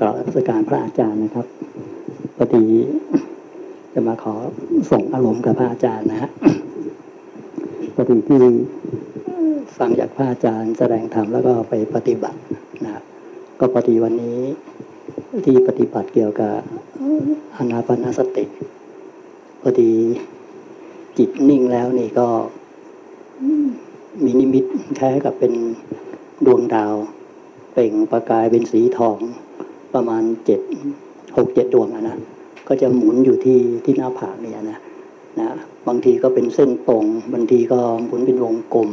กราบรัชการพระอาจารย์นะครับพอดีจะมาขอส่งอารมณ์กับพระอาจารย์นะฮะพอดีที่ฟังจากพระอาจารย์แสดงธรรมแล้วก็ไปปฏิบัตินะก็พอดีวันนี้ที่ปฏิบัติเกี่ยวกับอนาปนาสติพอดีจิตนิ่งแล้วนี่ก็มีนิมิตแค่กับเป็นดวงดาว เปล่งประกายเป็นสีทองประมาณเจ็ดหกเจ็ดดวงนะก็จะหมุนอยู่ที่ที่หน้าผากเนี่ยนะนะบางทีก็เป็นเส้นตรงบางทีก็หมุนเป็นวงกลม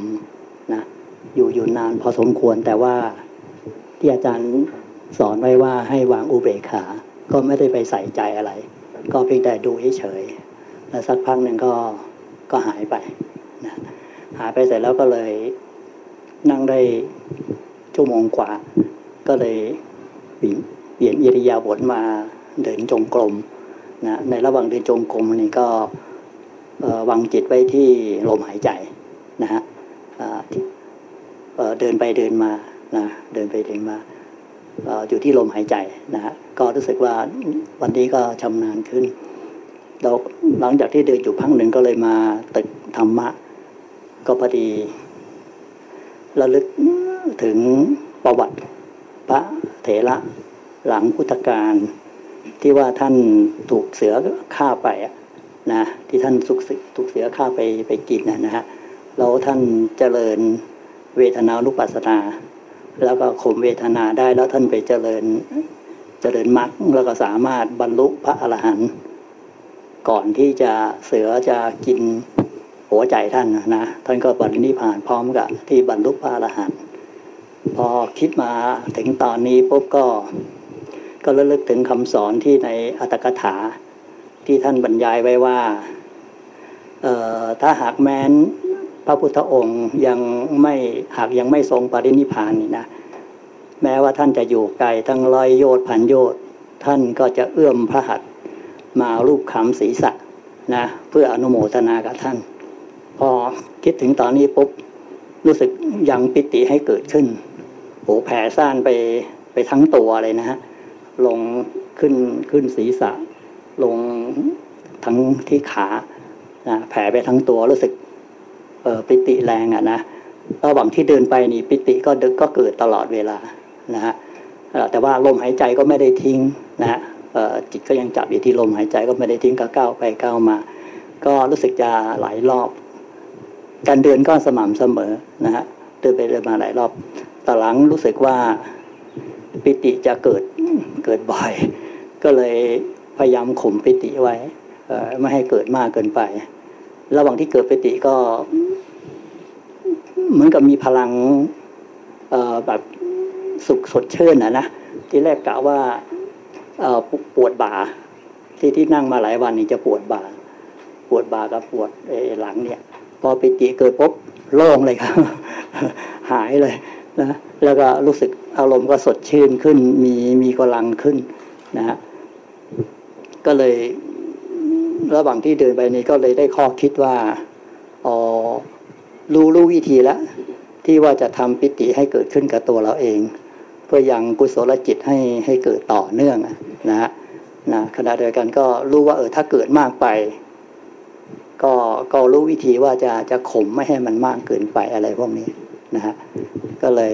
นะอยู่อยู่นานพอสมควรแต่ว่าที่อาจารย์สอนไว้ว่าให้วางอุเบกขา ก็ไม่ได้ไปใส่ใจอะไร ก็เพียงแต่ดูเฉยๆแล้วสักพักหนึ่งก็ก็หายไปนะหายไปเสร็จแล้วก็เลยนั่งได้ ชั่วโมงกว่า ก็เลยเปลี่ยนอิริยาบถมาเดินจงกรมนะในระหว่างเดินจงกรมนี่ก็วางจิตไว้ที่ลมหายใจนะฮะเดินไปเดินมานะเดินไปเดินมาอยู่ที่ลมหายใจนะฮะก็รู้สึกว่าวันนี้ก็ชำนาญขึ้นเราหลังจากที่เดินอยู่พักหนึ่งก็เลยมาตึกธรรมะ ก็พอดี ระลึกถึงประวัติพระเถระหลังพุทธกาลที่ว่าท่านถูกเสือฆ่าไปนะที่ท่านสุกถูกเสือฆ่าไปไปกินนะฮะแล้วท่านเจริญเวทนานุปัสสนา แล้วก็ข่มเวทนาได้แล้วท่านไปเจริญเจริญมรรคแล้วก็สามารถบรรลุพระอรหันต์ก่อนที่จะเสือจะกิน หัวใจท่านนะท่านก็บรรลุนิพพานพร้อมกับที่บรรลุพระอรหันต์พอคิดมาถึงตอนนี้ปุ๊บก็ ก็ระลึกถึงคำสอนที่ในอัตถกถาที่ท่านบรรยายไว้ว่าถ้าหากแม้นพระพุทธองค์ยังไม่หากยังไม่ทรงปรินิพานนี่นะแม้ว่าท่านจะอยู่ไกลทั้งร้อยโยชน์พันโยชน์ท่านก็จะเอื้อมพระหัตมารูปคำศีรษะนะเพื่ออนุโมทนากับท่าน พอคิดถึงตอนนี้ปุ๊บรู้สึกยังปิติให้เกิดขึ้นโหแผ่ซ่านไปไปทั้งตัวเลยนะฮะลงขึ้นขึ้นศีรษะ ลงทั้งที่ขานะแผ่ไปทั้งตัวรู้สึกเออปิติแรงอะนะระหว่างที่เดินไปนี่ปิติก็ดึกก็เกิดตลอดเวลานะฮะแต่ว่าลมหายใจก็ไม่ได้ทิ้งนะฮะจิตก็ยังจับอยู่ที่ลมหายใจก็ไม่ได้ทิ้งก็ก้าวไปก้าวมา ก็รู้สึกจะหลายรอบ การเดินก็สม่ำเสมอนะฮะเดินไปเดินมาหลายรอบต่หลังรู้สึกว่าปิติจะเกิดเกิดบ่อย ก็เลยพยายามข่มปิติไว้ไม่ให้เกิดมากเกินไป ระหว่างที่เกิดปิติก็ เหมือนกับมีพลังแบบสุขสดชื่นนะนะที่แรกกะว่าปวดบ่า ที่ที่นั่งมาหลายวันนี่จะปวดบ่า ปวดบ่ากับปวดหลังเนี่ย พอปิติเกิดปุ๊บโล่งเลยครับ หายเลยนะแล้วก็รู้สึกอารมณ์ก็สดชื่นขึ้น มีมีกำลังขึ้นนะฮะก็เลยระหว่างที่เดินไปนี้ก็เลยได้ข้อคิดว่าอ๋อรู้รู้วิธีแล้วที่ว่าจะทำปิติให้เกิดขึ้นกับตัวเราเอง เพื่อยังกุศลจิตให้ให้เกิดต่อเนื่องนะฮะนะขณะเดียวกันก็รู้ว่าเออถ้าเกิดมากไป ก็ก็รู้วิธีว่าจะจะข่มไม่ให้มันมากเกินไปอะไรพวกนี้นะฮะก็เลย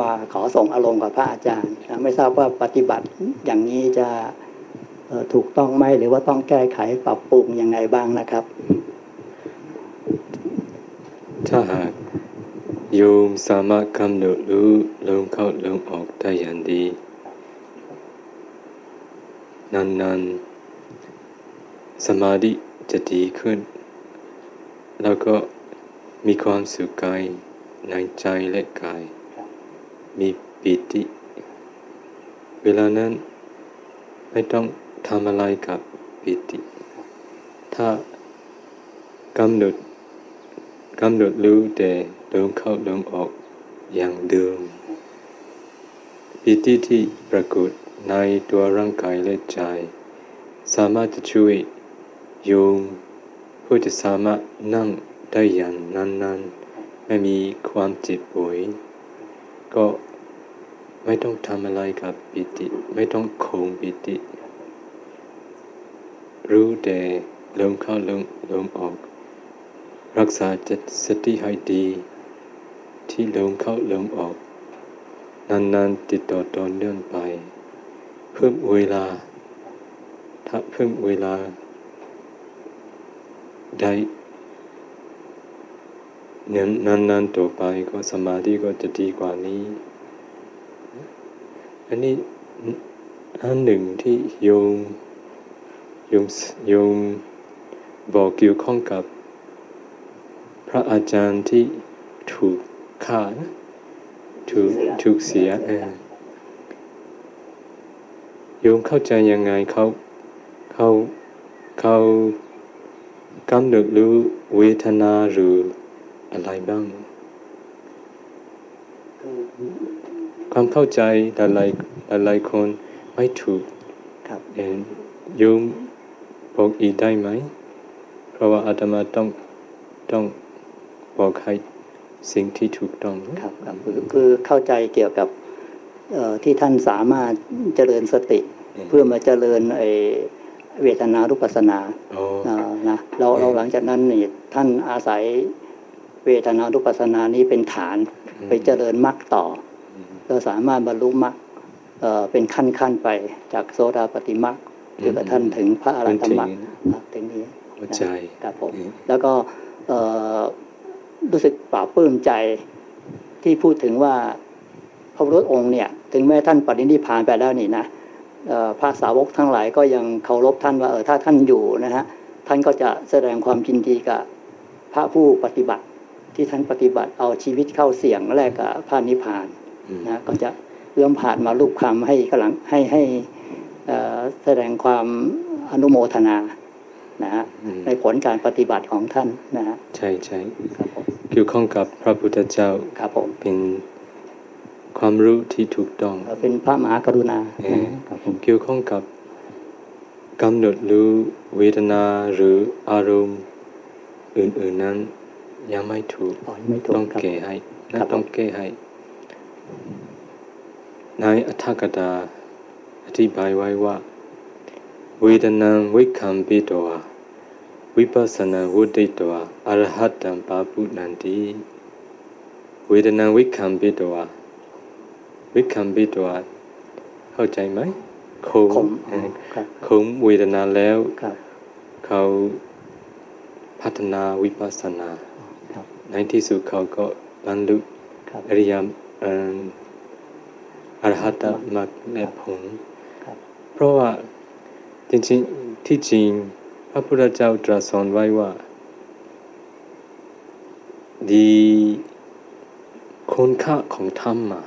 มาขอส่งอารมณ์กับพระอาจารย์ ไม่ทราบว่าปฏิบัติอย่างนี้จะถูกต้องไหมหรือว่าต้องแก้ไขปรับปรุงยังไงบ้างนะครับ ถ้าหากโยมสามารถกำหนดรู้ลมเข้าลมออกได้อย่างดี นานๆ สมาธิ จะดีขึ้น แล้วก็มีความสุขกายในใจและกาย มีปิติ เวลานั้นไม่ต้องทำอะไรกับปิติ ถ้ากำหนดกำหนดรู้แต่ลมเข้าลมออกอย่างเดิมปิติที่ปรากฏในตัวร่างกายและใจ สามารถจะช่วย โยม ผู้จะสามารถนั่งได้อย่างนานๆ ไม่มีความเจ็บป่วย ก็ไม่ต้องทำอะไรกับปิติ ไม่ต้องคงปิติ รู้แต่ลมเข้าลมลมออก รักษาจิตสติให้ดี ที่ลมเข้าลมออก นานๆติดต่อต่อเนื่องไป เพิ่มเวลา ถ้าเพิ่มเวลา ได้เน้นนานๆต่อไปก็สมาธิก็จะดีกว่านี้ อันนี้อันหนึ่งที่โยมโยมโยมบอกเกี่ยวข้องกับ พระอาจารย์ที่ถูกฆ่าถูกถูกเสียโยมเข้าใจยังไงเขาเขาเขา กำหนดรู้เวทนาหรืออะไรบ้าง ความเข้าใจหลายหลายคนไม่ถูกครับเอ็นโยมบอกอีกได้ไหม เพราะว่าอาตมาต้องต้องบอกให้สิ่งที่ถูกต้องครับครับคือคือเข้าใจเกี่ยวกับเอ่อที่ท่านสามารถเจริญสติ เพื่อมาเจริญไอ เวทนารุปัสสนาอ๋ออ่านะเราเราหลังจากนั้นนี่ท่านอาศัยเวทนานุปัสสนานี้เป็นฐานไปเจริญมรรคต่อ เราสามารถบรรลุมรรคเอ่อเป็นขั้นขั้นๆไปจากโสดาปฏิมรรคจนกระทั่งถึงพระอรหันตมรรคครับถึงนี้เข้าใจครับผมอืมแล้วก็เอ่อรู้สึกปลาบปลื้มใจที่พูดถึงว่าพระพุทธองค์เนี่ย ถึงแม้ท่านปรินิพพานไปแล้วนี่นะเอ่อ พระสาวกทั้งหลายก็ยังเคารพท่านว่าเออถ้าท่านอยู่นะฮะท่านก็จะแสดงความยินดีกับพระผู้ปฏิบัติที่ท่านปฏิบัติเอาชีวิตเข้าเสี่ยงแลกกับพระนิพพานอืมนะก็จะเอื้อมผ่านมารูปคำให้กำลังให้ให้เอ่อแสดงความอนุโมทนานะฮะอืมในผลการปฏิบัติของท่านนะฮะใช่ใช่ครับผมเกี่ยวข้องกับพระพุทธเจ้าครับผมเป็น ความรู้ที่ถูกต้อง เป็นพระมหากรุณาเออครับผมเกี่ยวข้องกับกำหนดรู้เวทนาหรืออารมณ์อื่น ๆนั้น ยังไม่ถูกอ๋อไม่ถูกต้องครับแก้ให้ครันะบต้องแก้ให้ในอัฏฐกถาอธิบายไว้ว่า เวทนังวิคัมปิโตวาวิปัสสนาวุติโตวาอรหัตตังปาปุนันติเวทนังวิคัมปิโตวา วิคัมปิโตวาเข้าใจไหมคงขมเออครับคงเวทนาแล้วครับเขาพัฒนาวิปัสสนาครับในที่สุดเขาก็บรรลุครับอริยมเอ่ออรหัตมรรคและผลครับเพราะว่าจริงๆที่จริง พระพุทธเจ้าตรัสสอนไว้ว่า ดีคุณค่าของธรรมะ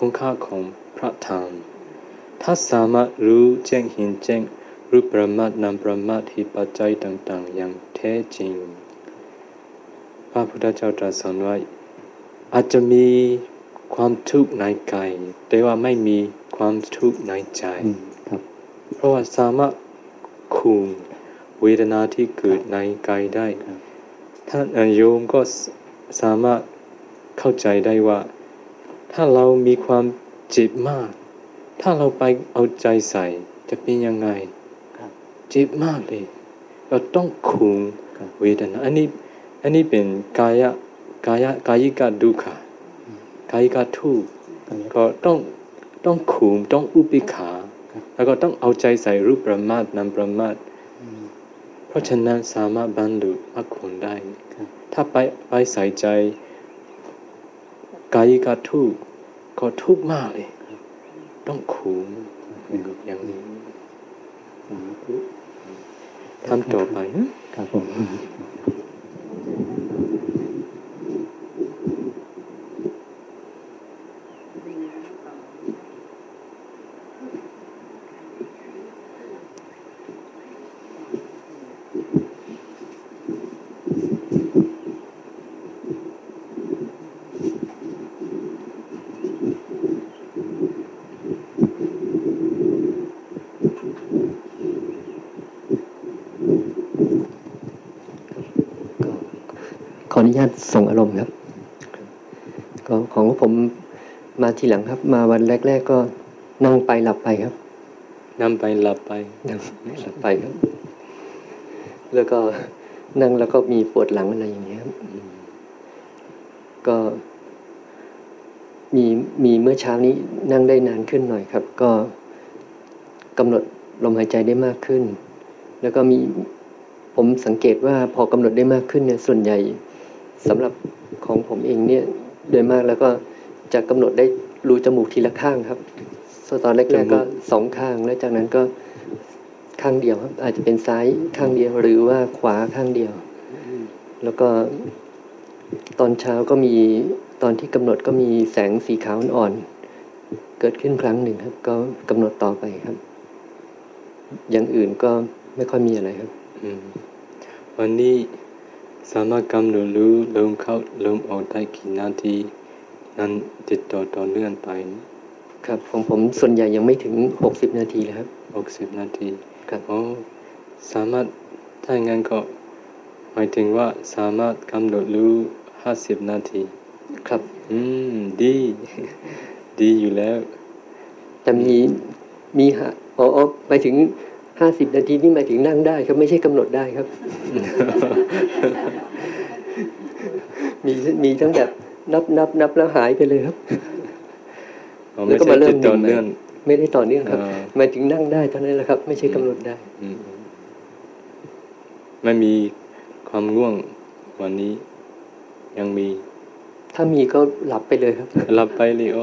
คุณค่าของพระธรรม ถ้าสามารถรู้แจ้งเห็นแจ้งรูปประมาทนามประมาทเหตุปัจจัยต่าง ๆ อย่างแท้จริง พระพุทธเจ้าตรัสสอนไว้อาจจะมีความทุกข์ในกายแต่ว่าไม่มีความทุกข์ในใจอืมครับเพราะว่าสามารถคุมเวทนาที่เกิดในกายได้ครับท่านเอ่อโยมก็สสามารถเข้าใจได้ว่า ถ้าเรามีความเจ็บมาก ถ้าเราไปเอาใจใส่จะเป็นยังไงครับเจ็บมากเลย เราต้องคุมครับเวทนาอันนี้อันนี้เป็นกายะกายะกายิกาดุขากายิกาทุกข์ตรงนี้ก็ต้องต้องคุมต้องอุปิขาครับแล้วก็ต้องเอาใจใส่รูปประมาทนามประมาทอืมเพราะฉะนั้นสามารถบรรลุมรรคผลได้ครับถ้าไปไปใส่ใจ กายกาทุกข์ก็ทุกข์มากเลย ต้องขูมอย่างนี้ทำต่อไปนะครับผม นุญาตส่งอารมณ์ครับก็ของผมมาทีหลังครับ มาวันแรก ๆ ก็นั่งไปหลับไปครับ นั่งไปหลับไปนั่งหลับไปครับ แล้วก็นั่งแล้วก็มีปวดหลังอะไรอย่างเงี้ยครับก็มีมีเมื่อเช้านี้นั่งได้นานขึ้นหน่อยครับ ก็กำหนดลมหายใจได้มากขึ้น แล้วก็มีผมสังเกตว่าพอกำหนดได้มากขึ้นเนี่ยส่วนใหญ่ สำหรับของผมเองเนี่ยโดยมากแล้วก็จะกำหนดได้รูจมูกทีละข้างครับตอนแรกๆก็สองข้าง แล้วจากนั้นก็ข้างเดียวครับ อาจจะเป็นซ้ายข้างเดียว หรือว่าขวาข้างเดียว แล้วก็ตอนเช้าก็มีตอนที่กำหนดก็มีแสงสีขาวอ่อน เกิดขึ้นครั้งหนึ่งครับ ก็กำหนดต่อไปครับ อย่างอื่นก็ไม่ค่อยมีอะไรครับอืมวันนี้ สามารถกำหนดรู้ลมเข้าลมออกได้กี่นาที นั้นติดต่อต่อเนื่องไป ครับของผมส่วนใหญ่ยังไม่ถึงหกสิบนาทีเลยครับหกสิบนาทีครับโอ้สามารถถ้าอย่างนั้นก็หมายถึงว่าสามารถกำหนดรู้ห้าสิบนาที ครับ อืม ดี ดีอยู่แล้ว แต่มีมีฮะอ๋ออ๋อไปถึง ห้าสิบนาทีนี่หมายถึงนั่งได้ครับไม่ใช่กำหนดได้ครับ มีมีทั้งแบบนับนับนับแล้วหายไปเลยครับอ๋อแล้วไม่ก็ใช่มาเริ่ติมดต่อหนึ่งใหม่เนื่องไม่ได้ต่อเนื่องครับอ่าหมายถึงนั่งได้เท่านั้นแหละครับ ไม่ใช่กำหนดได้อืมไม่มีความง่วงวันนี้ยังมี ถ้ามีก็หลับไปเลยครับ หลับไปเลยโอ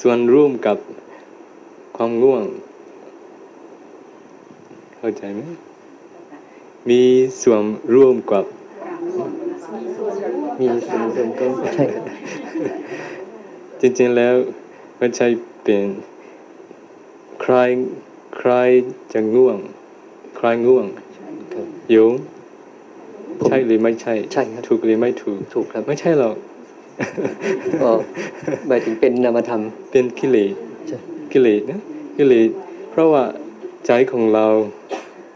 ส่วนร่วมกับ ความง่วง เข้าใจไหมมีส่วนร่วมกับ มีส่วนรวมก็ใช่ครับจริงๆแล้วไม่ใช่เป็นใครใครจะง่วง ใครง่วงครับโยมใช่หรือไม่ใช่ใช่ครับถูกหรือไม่ถูกถูกครับไม่ใช่หรอกก็หมายถึงเป็นนามธรรม เป็นกิเลสใช่กิเลสนะ กิเลสเพราะว่าใจของเรา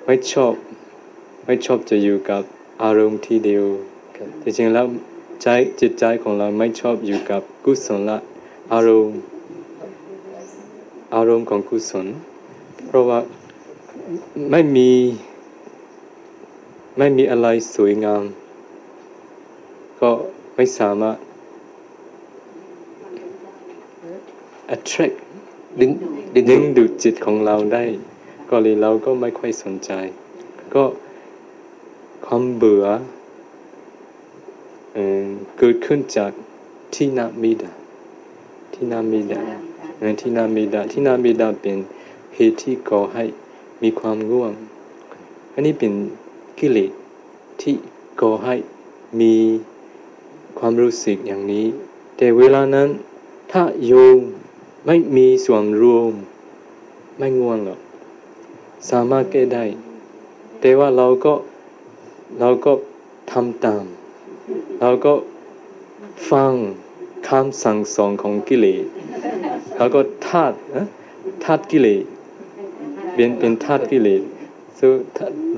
ไม่ชอบ ไม่ชอบจะอยู่กับอารมณ์ที่เดียวครับจริงๆแล้วใจจิตใจของเราไม่ชอบอยู่กับกุศลละอารมณ์อารมณ์ของกุศล เพราะว่าไม่มีไม่มีอะไรสวยงาม ก็ไม่สามารถ attract ดึงดึงดึงดูดจิตของเราได้ ก็เลยเราก็ไม่ค่อยสนใจ ก็ความเบื่อเอ่อเกิดขึ้นจากที่นามิดาที่นามิดาเอ่อที่นามิดาที่นามิดาเป็นเหตุที่ก่อให้มีความง่วง อันนี้เป็นกิเลสที่ก่อให้มีความรู้สึกอย่างนี้ แต่เวลานั้นถ้าโยม ไม่มีส่วนรวม ไม่ง่วงหรอกสามารถแก้ได้ แต่ว่าเราก็เราก็ทำตาม เราก็ฟังคำสั่งสอนของกิเลสแล้วก็ทาดนะทาดกิเลสเป็นเป็นทาดกิเลส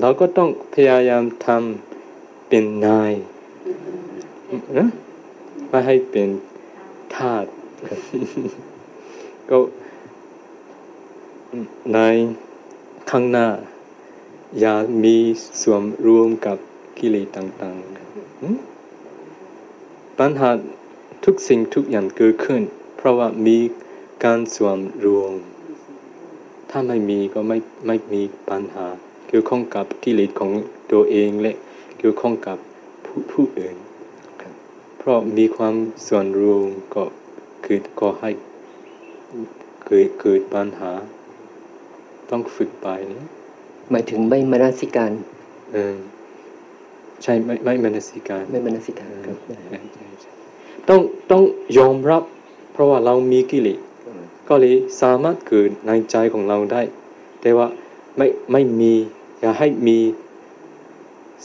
เราก็ต้องพยายามทำเป็นนายนะไม่ให้เป็นทาส ก็ในข้างหน้า อย่ามีส่วนรวมกับกิเลสต่างๆปัญหาทุกสิ่งทุกอย่างเกิดขึ้น เพราะว่ามีการส่วนรวม ถ้าไม่มีก็ไม่ไม่มีปัญหา เกี่ยวข้องกับกิเลสของตัวเองและเกี่ยวข้องกับผู้ผู้อื่น เพราะมีความส่วนรวมก็คือก็ให้ เกิดเกิดปัญหา ต้องฝึกไปนะหมายถึงไม่มนสิการเออใช่ไม่ไม่มนสิการ ไม่มนสิการครับใช่ใช่ใช่ต้องต้องยอมรับ เพราะว่าเรามีกิเลสก็เลยสามารถเกิดในใจของเราได้ แต่ว่าไม่ไม่มีอย่าให้มี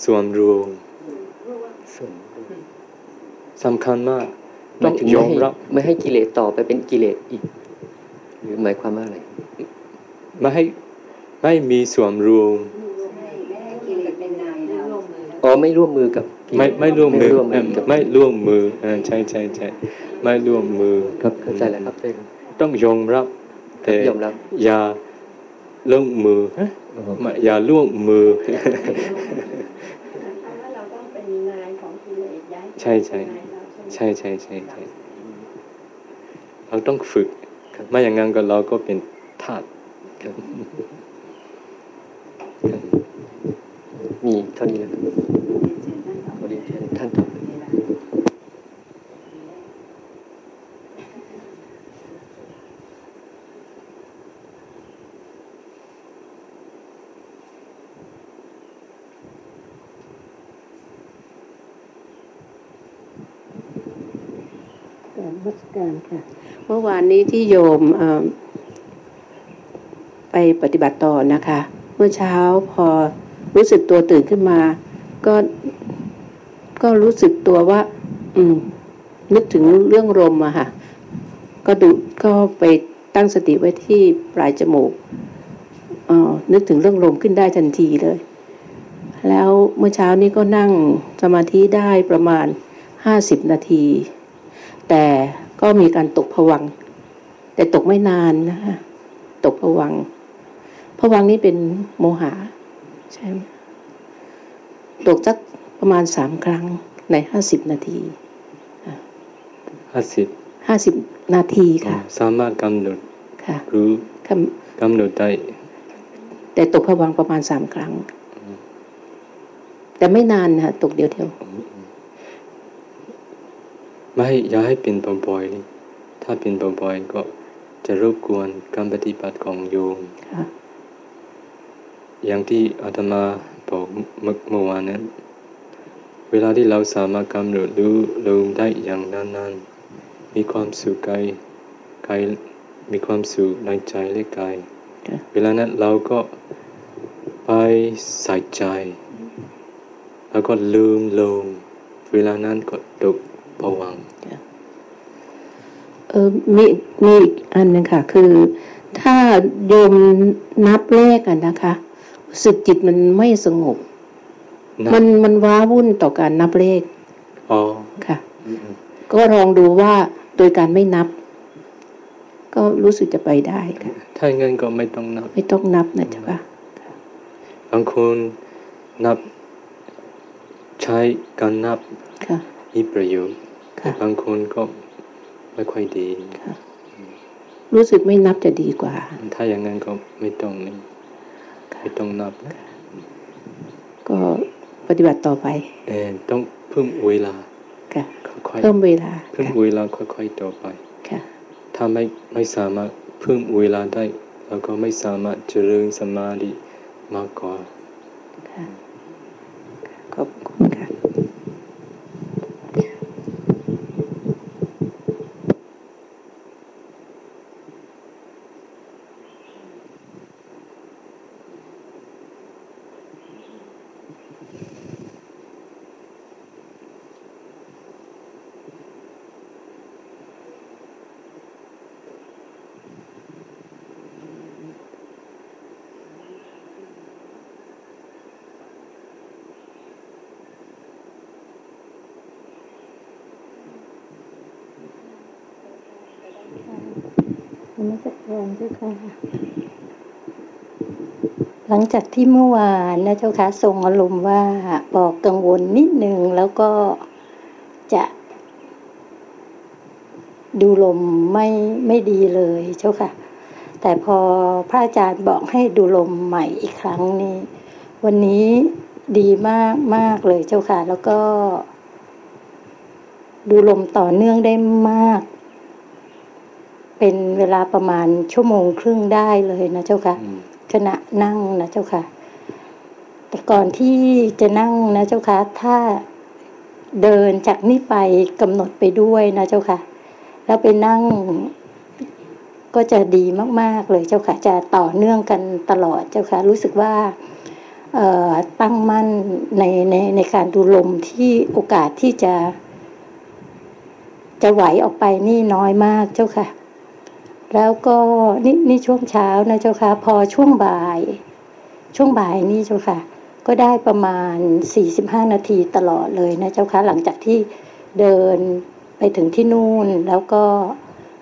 ส่วนรวมส่วนรวมสำคัญมากหต้มาอยงถึงยไม่อมให้รับ ไม่ให้กิเลสต่อไปเป็นกิเลสอีก หรือหมายความว่าอะไรไม่ให้ไม่มีส่วนรวมอ๋อไม่ร่วมมือกับกิไม่ไม่ร่วมมือไม่ร่วมมือใช่ใช่ใช่ไม่ร่วมมือครับเข้าใจแล้วครับต้องยอมรับ แต่อย่าร่วมมืออย่าร่วมมือใช่ใช่ใช่ใช่ใช่ใช่เราต้องฝึก ไม่อย่างนั้นก็เราก็เป็นทาสมีเท่านี้แล้วท่านต่อมัสการค่ะ เมื่อวานนี้ที่โยมไปปฏิบัติต่อนะคะ เมื่อเช้าพอรู้สึกตัวตื่นขึ้นมา ก็ก็รู้สึกตัวว่า อืม นึกถึงเรื่องลมอะค่ะ ก็ดูก็ไปตั้งสติไว้ที่ปลายจมูกออนึกถึงเรื่องลมขึ้นได้ทันทีเลย แล้วเมื่อเช้านี้ก็นั่งสมาธิได้ประมาณห้าสิบนาที แต่ ก็มีการตกผวัง แต่ตกไม่นานนะคะตกผวังผวังนี้เป็นโมหะใช่ไหมตกสักประมาณสามครั้งในห้าสิบนาทีห้าสิบห้าสิบนาทีค่ะ สามารถกำหนดค่ะรู้กำหนดได้ แต่ตกผวังประมาณสามครั้ง แต่ไม่นานนะตกเดียวเดียว ไม่อย่าให้เป็นบ่อยๆเลยถ้าเป็นบ่อยๆก็จะรบกวนการปฏิบัติของโยมอย่างที่อาตมาบอกเมื่อวานนั้น เวลาที่เราสามารถกำหนดรู้ลมได้อย่างนานๆ มีความสุขกายกายมีความสุขในใจและกาย เวลานั้นเราก็ไปใส่ใจ แล้วก็ลืมลมเวลานั้นก็ตก ผวังเออมีมีอีกอันนึงค่ะ คือ ถ้าโยมนับเลขกันนะคะสึกจิตมันไม่สงบ มันมันว้าวุ่นต่อการนับเลขอ๋อค่ะ ก็ลองดูว่าโดยการไม่นับ ก็รู้สึกจะไปได้ค่ะถ้าเงินก็ไม่ต้องนับ ไม่ต้องนับนะจ๊ะบางคนนับใช้การนับมีประโยชน์ บางคนก็ไม่ค่อยดีรู้สึกไม่นับจะดีกว่า ถ้าอย่างนั้นก็ไม่ต้องไม่ต้องนับ ก็ปฏิบัติต่อไป เออต้องเพิ่มเวลาค่อยเพิ่มเวลาเพิ่มเวลาค่อยๆต่อไปถ้าไม่ไม่สามารถเพิ่มเวลาได้แล้วก็ไม่สามารถเจริญสมาธิมากกว่าขอบคุณค่ะมัสการ เจ้าค่ะ หลังจากที่เมื่อวานนะเจ้าค่ะทรงอารมณ์ว่าบอกกังวลนิดหนึ่งแล้วก็จะ ดูลมไม่ไม่ดีเลยเจ้าค่ะ แต่พอพระอาจารย์บอกให้ดูลมใหม่อีกครั้งนี้วันนี้ดีมากมากเลยเจ้าค่ะ แล้วก็ ดูลมต่อเนื่องได้มาก เป็นเวลาประมาณชั่วโมงครึ่งได้เลยนะเจ้าค่ะขณะนั่งนะเจ้าค่ะ แต่ก่อนที่จะนั่งนะเจ้าค่ะถ้าเดินจากนี่ไปกำหนดไปด้วยนะเจ้าค่ะ แล้วไปนั่งก็จะดีมาก ๆ เลยเจ้าค่ะ จะต่อเนื่องกันตลอดเจ้าค่ะ รู้สึกว่าตั้งมั่นในในในการดูลมที่โอกาสที่จะ จะไหวออกไปนี่น้อยมากเจ้าค่ะ แล้วก็นี่นี่ช่วงเช้านะเจ้าค่ะ พอช่วงบ่าย ช่วงบ่ายนี่เจ้าค่ะ ก็ได้ประมาณ 45 นาทีตลอดเลยนะเจ้าค่ะ หลังจากที่เดินไปถึงที่นู่นแล้วก็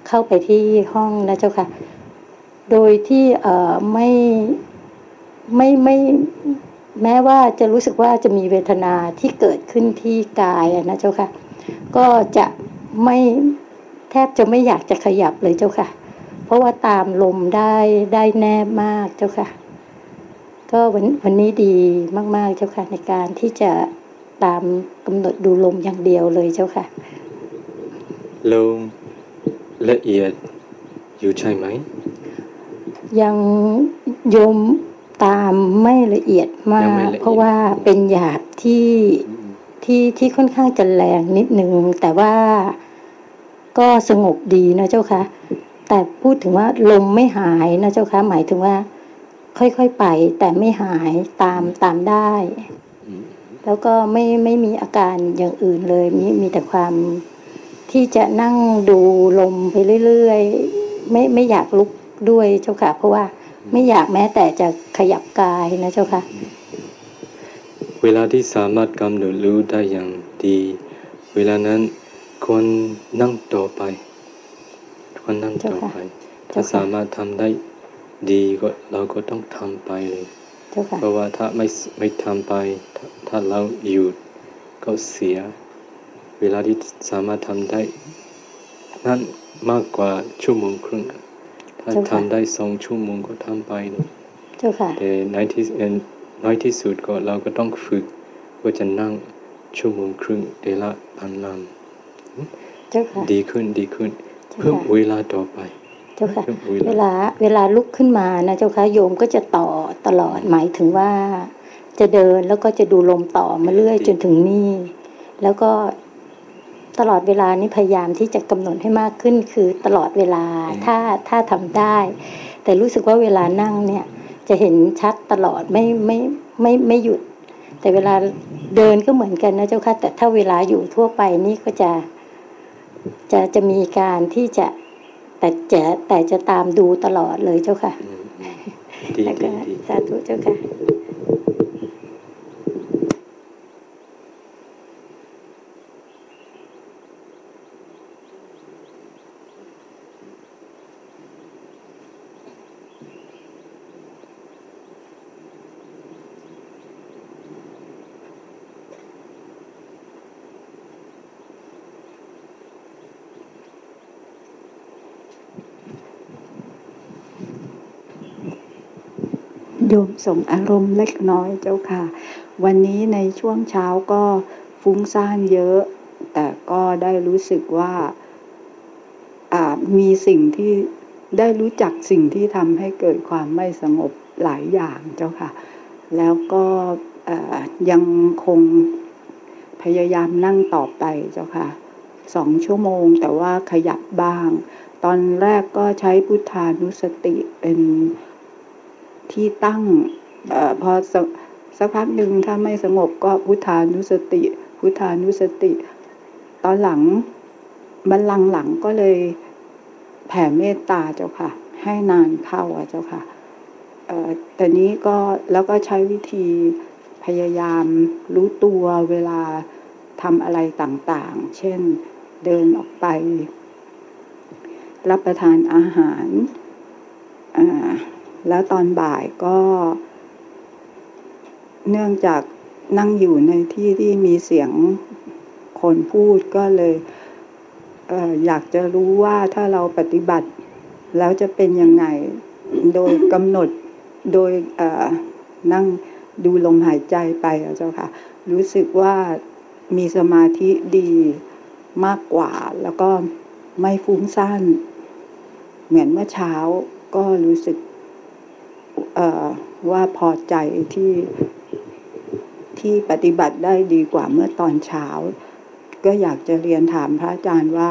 เข้าไปที่ห้องนะเจ้าค่ะ โดยที่เอ่อไม่ไม่ไม่แม้ว่าจะรู้สึกว่าจะมีเวทนาที่เกิดขึ้นที่กายนะเจ้าค่ะ ก็จะไม่แทบจะไม่อยากจะขยับเลยเจ้าค่ะ เพราะว่าตามลมได้ได้แนบมากเจ้าค่ะ ก็วันวันนี้ดีมาก ๆเจ้าค่ะในการที่จะตามกำหนดดูลมอย่างเดียวเลยเจ้าค่ะ ลมละเอียดอยู่ใช่ไหม ยังโยมตามไม่ละเอียดมาก เพราะว่าเป็นหยาบที่ที่ที่ค่อนข้างจะแรงนิดนึงแต่ว่าก็สงบดีนะเจ้าค่ะ แต่พูดถึงว่าลมไม่หายนะเจ้าค่ะหมายถึงว่า ค่อยๆไป แต่ไม่หายตามตามได้ แล้วก็ไม่ไม่มีอาการอย่างอื่นเลยมีมีแต่ความที่จะนั่งดูลมไปเรื่อยๆไม่ไม่อยากลุกด้วยเจ้าค่ะ เพราะว่าไม่อยากแม้แต่จะขยับกายนะเจ้าค่ะ เวลาที่สามารถกำหนดรู้ได้อย่างดี เวลานั้นควรนั่งต่อไป ควรนั่งต่อไป ถ้าสามารถทำได้ดีก็เราก็ต้องทำไปเลยเจ้าค่ะเพราะว่าถ้าไม่ไม่ทำไปถ้าถ้าเราหยุดก็เสีย เวลาที่สามารถทำได้ นั่นมากกว่าชั่วโมงครึ่ง ถ้าเจ้าค่ะทำได้สองชั่วโมงก็ทำไปเลยเจ้าค่ะแต่ในที่เอ่อน้อยที่สุดก็เราก็ต้องฝึกว่าจะนั่งชั่วโมงครึ่งเดยวละพันลเจ้าค่ะำดีขึ้นดีขึ้น เจ้าค่ะเพิ่มเวลาต่อไป เจ้าค่ะเพิ่มเวเวลาลาเวลาลุกขึ้นมานะเจ้าค่ะโยมก็จะต่อตลอดหมายถึงว่า จะเดินแล้วก็จะดูลมต่อมาเรื่อยจนถึงนี่ แล้วก็ตลอดเวลานี้พยายามที่จะกำหนดให้มากขึ้น คือตลอดเวลาถ้าถ้าทำได้ แต่รู้สึกว่าเวลานั่งเนี่ยจะเห็นชัดตลอดไม่ไม่ไม่ไม่หยุด แต่เวลาเดินก็เหมือนกันนะเจ้าค่ะแต่ถ้าเวลาอยู่ทั่วไปนี่ก็จะ จะจะมีการที่จะแต่จะแต่จะตามดูตลอดเลยเจ้าค่ะอืมอืมดีแล้วดีก็ดีสาธุเจ้าค่ะ โยมส่งอารมณ์เล็กน้อยเจ้าค่ะ วันนี้ในช่วงเช้าก็ฟุ้งซ่านเยอะ แต่ก็ได้รู้สึกว่าามีสิ่งที่ได้รู้จักสิ่งที่ทำให้เกิดความไม่สงบหลายอย่างเจ้าค่ะ แล้วก็ยังคงพยายามนั่งต่อไปเจ้าค่ะสองชั่วโมงแต่ว่าขยับบ้าง ตอนแรกก็ใช้พุทธานุสติเป็น ที่ตั้งอพอสสักพักหนึ่งถ้าไม่สงบก็พุทธานุสติ พุทธานุสติ ตอนหลังบัลลังหลังก็เลยแผ่เมตตาเจ้าค่ะ ให้นานเข้าอะเจ้าค่ะแต่นี้ก็แล้วก็ใช้วิธีพยายามรู้ตัวเวลาทำอะไรต่างๆ เช่นเดินออกไป รับประทานอาหารอ่า แล้วตอนบ่ายก็ เนื่องจากนั่งอยู่ในที่ที่มีเสียงคนพูดก็เลยเอออยากจะรู้ว่าถ้าเราปฏิบัติ แล้วจะเป็นยังไง โดยกำหนดโดยนั่งดูลมหายใจไปอะเจ้าค่ะ รู้สึกว่ามีสมาธิดีมากกว่า แล้วก็ไม่ฟุ้งซ่านเหมือนเมื่อเช้าก็รู้สึก ว่าพอใจที่ที่ปฏิบัติได้ดีกว่าเมื่อตอนเช้า ก็อยากจะเรียนถามพระอาจารย์ว่า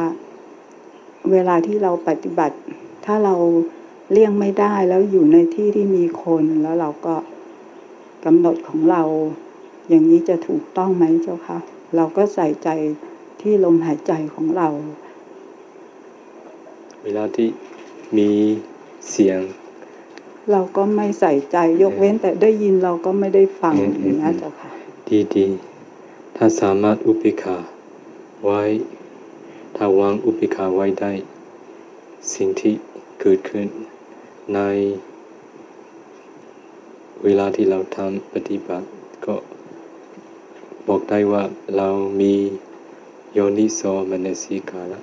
เวลาที่เราปฏิบัติ ถ้าเราเลี่ยงไม่ได้แล้วอยู่ในที่ที่มีคนแล้วเราก็กำหนดของเรา อย่างนี้จะถูกต้องไหมเจ้าคะเราก็ใส่ใจที่ลมหายใจของเรา เวลาที่มีเสียง เราก็ไม่ใส่ใจยกเว้นแต่ได้ยินเราก็ไม่ได้ฟังอย่างนี้เจ้าค่ะ ดีดีถ้าสามารถอุปิขาไว้ถ้าวางอุปิขาไว้ได้ สิ่งที่เกิดขึ้นในเวลาที่เราทำปฏิบัติ ก็บอกได้ว่าเรามีโยนิโสมนสิกาละ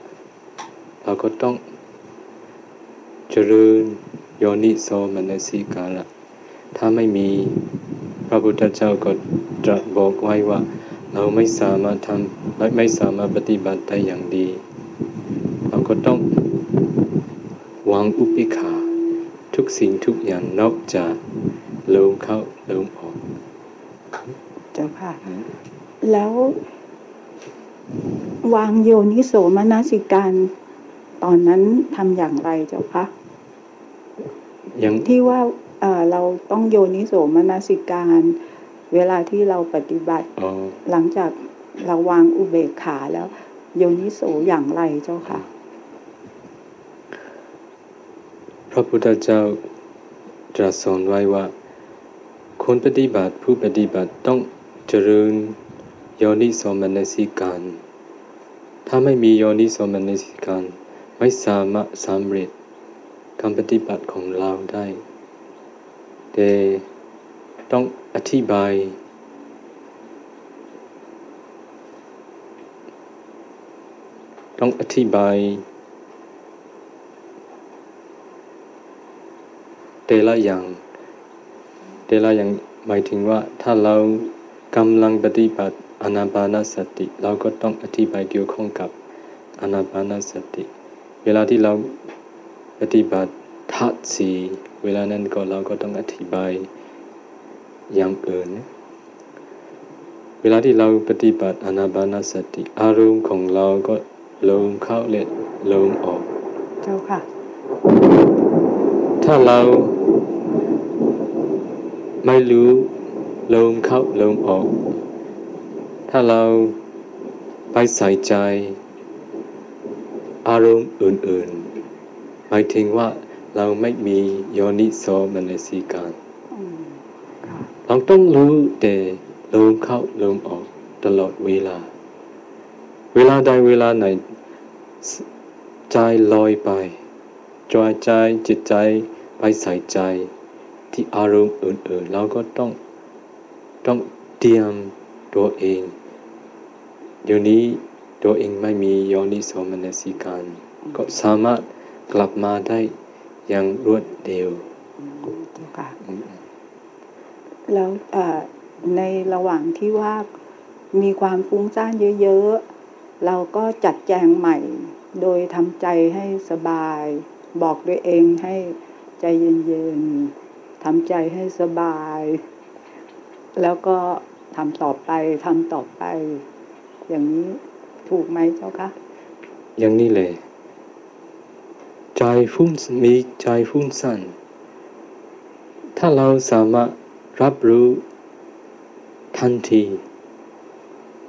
เราก็ต้องเจริญ โยนิโสมนสิกาละ ถ้าไม่มีพระพุทธเจ้าก็ตรัสบอกไว้ว่า เราไม่สามารถทำไม่สามารถปฏิบัติได้อย่างดี เราก็ต้องวางอุปิขาทุกสิ่งทุกอย่างนอกจากลมเข้าลมออก เจ้าค่ะ แล้ววางโยนิโสมนสิการ ตอนนั้นทำอย่างไรเจ้าคะ ที่ว่าเอ่อเราต้องโยนิโสมนสิการ เวลาที่เราปฏิบัติอ๋อหลังจากเราวางอุเบกขาแล้ว โยนิโสอย่างไรเจ้าค่ะ พระพุทธเจ้าตรัสสอนไว้ว่า คนปฏิบัติผู้ปฏิบัติต้องเจริญโยนิโสมนสิการ ถ้าไม่มีโยนิโสมนสิการ ไม่สามารถสำเร็จ การปฏิบัติของเราได้ แต่ต้องอธิบาย ต้องอธิบาย แต่ละอย่าง แต่ละอย่างหมายถึงว่าถ้าเรากำลังปฏิบัติอนาปานสติ เราก็ต้องอธิบายเกี่ยวข้องกับอนาปานสติ เวลาที่เรา ปฏิบัติทัศสีเวลานั้นก็เราก็ต้องอธิบายอย่างอื่น เวลาที่เราปฏิบัติอานาปานสติ อารมณ์ของเราก็ลมเข้าและลมออก เจ้าค่ะ ถ้าเราไม่รู้ลมเข้าลมออก ถ้าเราไปใส่ใจ อารมณ์อื่น ๆ หมายถึงว่าเราไม่มีโยนิโสมนสิการอืมค่ะเราต้องรู้แต่ลมเข้าลมออกตลอดเวลา เวลาใดเวลาไหนสใจลอยไปจอยใจจิตใจไปใส่ใจ ที่อารมณ์อื่นๆเราก็ต้องต้องเตรียมตัวเอง เดี๋ยวนี้ตัวเองไม่มีโยนิโสมนสิการ ก็สามารถ กลับมาได้อย่างรวดเร็วอืมเจ้าค่ะอืมแล้วเอ่อในระหว่างที่ว่ามีความฟุ้งซ่านเยอะๆ เราก็จัดแจงใหม่ โดยทำใจให้สบาย บอกด้วยเองให้ใจเย็นๆทำใจให้สบาย แล้วก็ทำต่อไปทำต่อไป อย่างนี้ถูกไหมเจ้าคะอย่างนี้เลย ใจฟุ้งมีใจฟุ้งซ่านถ้าเราสามารถรับรู้ทันที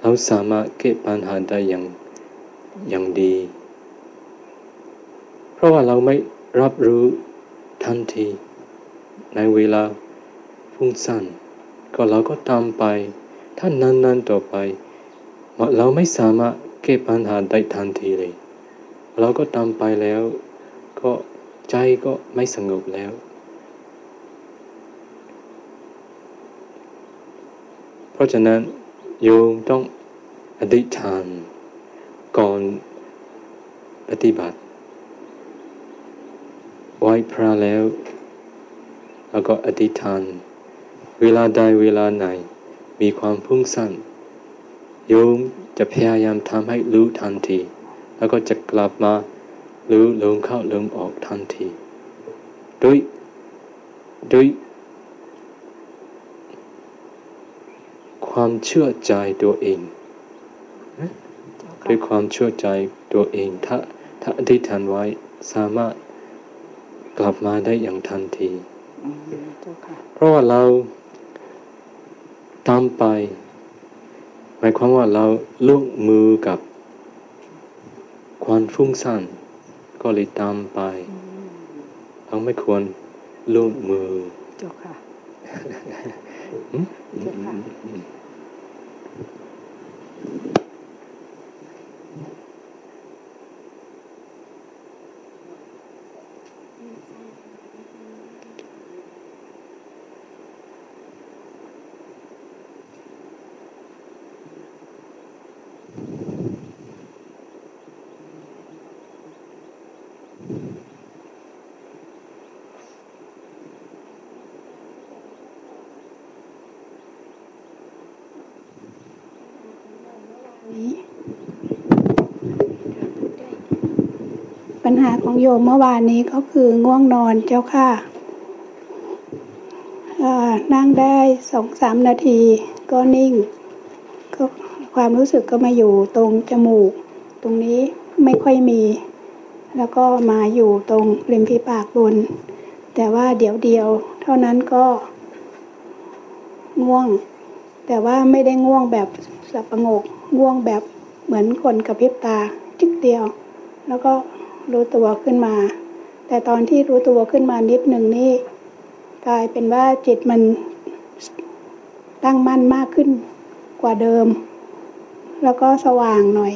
เราสามารถแก้ปัญหาได้อย่างอย่างดี เพราะว่าเราไม่รับรู้ทันที ในเวลาฟุ้งซ่านก็เราก็ตามไป ถ้านานๆต่อไป เราไม่สามารถแก้ปัญหาได้ทันทีเลย เราก็ตามไปแล้ว ก็ใจก็ไม่สงบแล้ว เพราะฉะนั้นโยมต้องอธิษฐานก่อนปฏิบัติไหว้พระแล้ว แล้วก็อธิษฐาน เวลาใดเวลาไหน มีความพุ่งสั้นโยมจะพยายามทำให้รู้ทันที แล้วก็จะกลับมา รู้ลมเข้าลมออกทันทีโดยโดยความเชื่อใจตัวเองด้วยความเชื่อใจตัวเอง ถ้าถ้าอธิษฐานไว้สามารถกลับมาได้อย่างทันทีเพราะว่าเราตามไป หมายความว่าเราลงมือกับความฟุ้งซ่าน ก็เลยตามไปเราไม่ควรลูบมือเจ้าค่ะอืมเจ้าค่ะ ปัญหาของโยมเมื่อวานนี้ก็คือง่วงนอนเจ้าค่ะนั่งได้สองสามนาทีก็นิ่ง ก็ความรู้สึกก็มาอยู่ตรงจมูก ตรงนี้ไม่ค่อยมี แล้วก็มาอยู่ตรงริมฝีปากบน แต่ว่าเดี๋ยวเดียว เท่านั้นก็ ง่วง แต่ว่าไม่ได้ง่วงแบบสับประงก ง่วงแบบเหมือนคนกระพริบตาจิกเดียว แล้วก็ รู้ตัวขึ้นมา แต่ตอนที่รู้ตัวขึ้นมานิดหนึ่งนี่กลายเป็นว่าจิตมันตั้งมั่นมากขึ้นกว่าเดิม แล้วก็สว่างหน่อย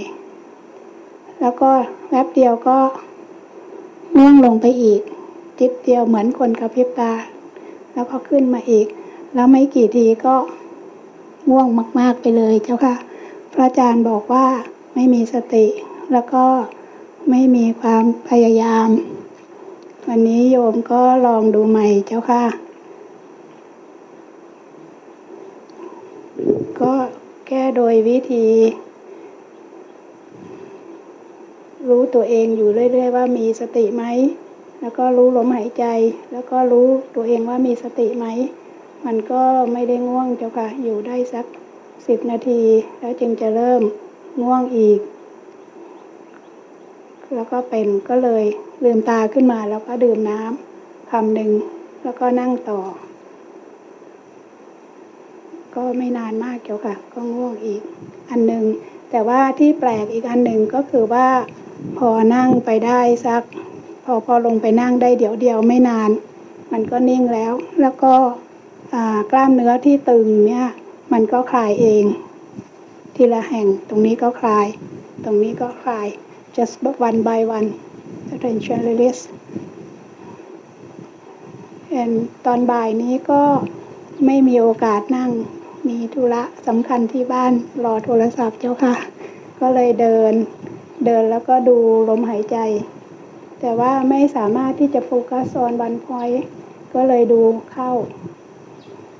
แล้วก็แวบเดียวก็ง่วงลงไปอีกจิตเดียวเหมือนคนกระพริบตา แล้วก็ขึ้นมาอีก แล้วไม่กี่ทีก็ง่วงมาก ๆไปเลยเจ้าค่ะ พระอาจารย์บอกว่าไม่มีสติ แล้วก็ ไม่มีความพยายาม วันนี้โยมก็ลองดูใหม่เจ้าค่ะ ก็แก้โดยวิธี รู้ตัวเองอยู่เรื่อย ๆ ว่ามีสติไหม แล้วก็รู้ลมหายใจ แล้วก็รู้ตัวเองว่ามีสติไหม มันก็ไม่ได้ง่วงเจ้าค่ะ อยู่ได้สักสิบนาที แล้วจึงจะเริ่มง่วงอีก แล้วก็เป็นก็เลยลืมตาขึ้นมาแล้วก็ดื่มน้ำคำหนึ่งแล้วก็นั่งต่อ ก็ไม่นานมากเจ้าค่ะก็ง่วงอีกอันหนึ่งแต่ว่าที่แปลกอีกอันหนึ่งก็คือว่า พอนั่งไปได้สัก พอพอลงไปนั่งได้เดี๋ยวเดียวไม่นาน มันก็นิ่งแล้ว แล้วก็กล้ามเนื้อที่ตึงเนี่ยมันก็คลายเอง ทีละแห่งตรงนี้ก็คลาย ตรงนี้ก็คลาย just one by one attention release and ตอนบ่ายนี้ก็ไม่มีโอกาสนั่งมีธุระสำคัญที่บ้านรอโทรศัพท์เจ้าค่ะ ก็เลยเดินเดินแล้วก็ดูลมหายใจ แต่ว่าไม่สามารถที่จะโฟกัส on one point ก็เลยดูเข้า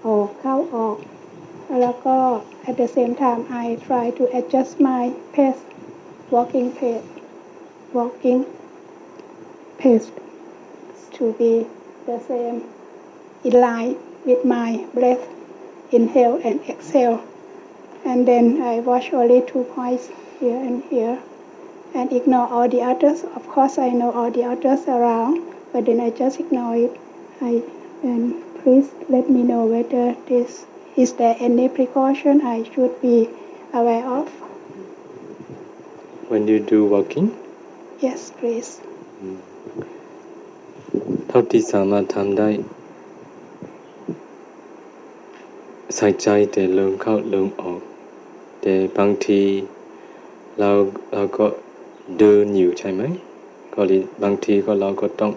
ออกเข้าออก แล้วก็ at the same time I try to adjust my pace walking pace walking pace to be the same in line with my breath. Inhale and exhale. And then I watch only two points here and here. And ignore all the others. Of course I know all the others around but then I just ignore it. I and please let me know whether this is there any precaution I should be aware of? When you do walking yes please เท่าที่สามารถทำได้ ใส่ใจแต่ลมเข้าลมออก แต่บางทีเราเราก็เดินอยู่ใช่ไหมก็เลยบางทีก็เราก็ต้อง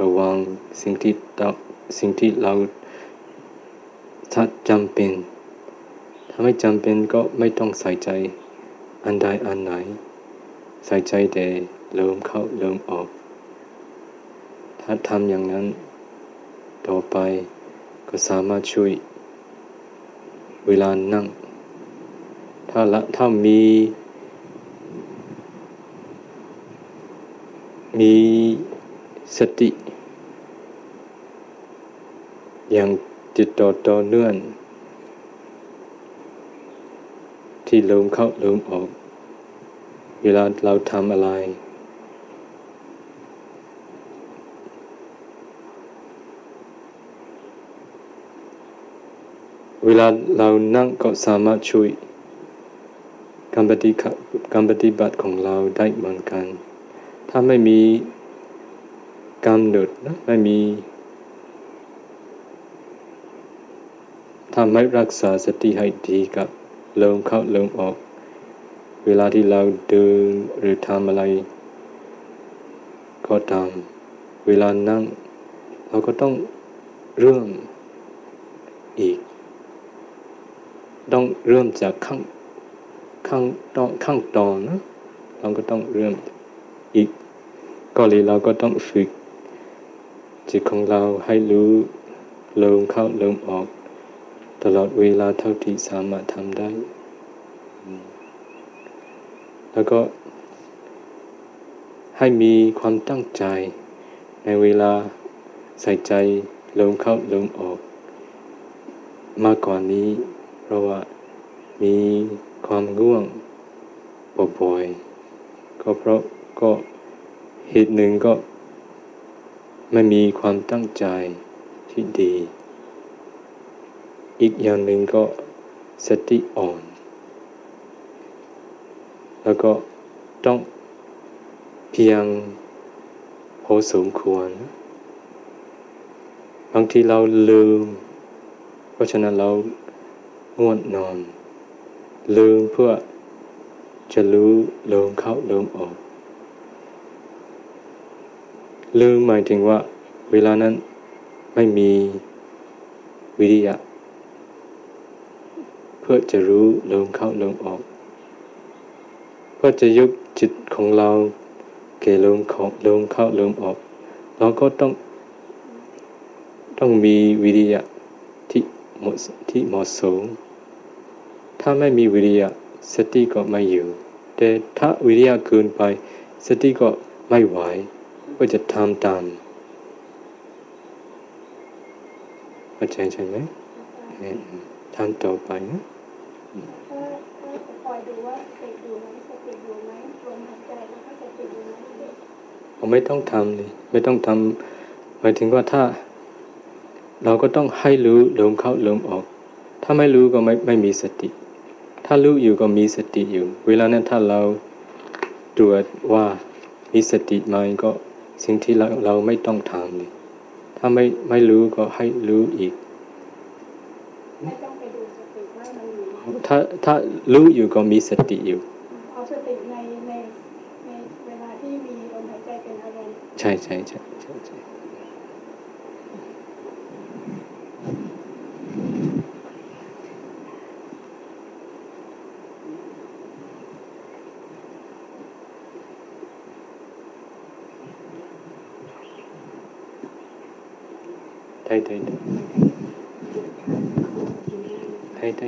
ระวังสิ่งที่ต้องสิ่งที่เราถ้าจำเป็น ถ้าไม่จำเป็นก็ไม่ต้องใส่ใจอันใดอันไหน ใส่ใจแต่ ลมเข้าลมออก ถ้าทำอย่างนั้น ต่อไปก็สามารถช่วย เวลานั่ง ถ้าละถ้ามี มีสติ อย่างติดต่อต่อเนื่องที่ลมเข้าลมออก เวลาเราทำอะไร เวลาเรานั่งก็สามารถช่วยการปฏิการปฏิบัติของเราได้เหมือนกัน ถ้าไม่มีกำหนดนะไม่มีถ้าไม่รักษาสติให้ดีกับลมเข้าลมออก เวลาที่เราเดินหรือทำอะไร ก็ตามเวลานั่ง เราก็ต้องเริ่มอีก ต้องเริ่มจากข้างข้างต้อนข้างตอนนะเราก็ต้องเริ่มอีกก็เลยเราก็ต้องฝึกจิตของเราให้รู้ลมเข้าลมออก ตลอดเวลาเท่าที่สามารถทำได้ แล้วก็ให้มีความตั้งใจในเวลาใส่ใจลมเข้าลมออก มากกว่านี้ เพราะว่ามีความง่วงบ่อยๆก็เพราะก็เหตุหนึ่งก็ไม่มีความตั้งใจที่ดี อีกอย่างหนึ่งก็สติอ่อน แล้วก็ต้องเพียงพอสมควร บางทีเราลืม เพราะฉะนั้นเรา ง่วงนอน ลืมเพื่อจะรู้ลมเข้าลมออก ลืมหมายถึงว่า เวลานั้นไม่มีวิริยะ เพื่อจะรู้ลมเข้าลมออก เพื่อจะยกจิตของเราเก่ลมของลมเข้าลมออก เราก็ต้องต้องมีวิริยะที่เหมาะที่เหมาะสม ถ้าไม่มีวิริยะสติก็ไม่อยู่ แต่ถ้าวิริยะเกินไป สติก็ไม่ไหวก็จะทำตามเข้าใจใช่ไหมทำต่อไปนะผมไม่ต้องทำเลยไม่ต้องทำหมายถึงว่าถ้า เราก็ต้องให้รู้ลมเข้าลมออก ถ้าไม่รู้ก็ไม่ไม่มีสติ ถ้ารู้อยู่ก็มีสติอยู่ เวลานั้นถ้าเราตรวจว่ามีสติไหมก็สิ่งที่เราเราไม่ต้องทำเลยถ้าไม่ไม่รู้ก็ให้รู้อีก ถ้าถ้ารู้อยู่ก็มีสติอยู่เอาสติในในในเวลาที่มีลมหายใจเป็นอารมณ์ ใช่ใช่ใช่ใช่ใช่ 对对对，对对。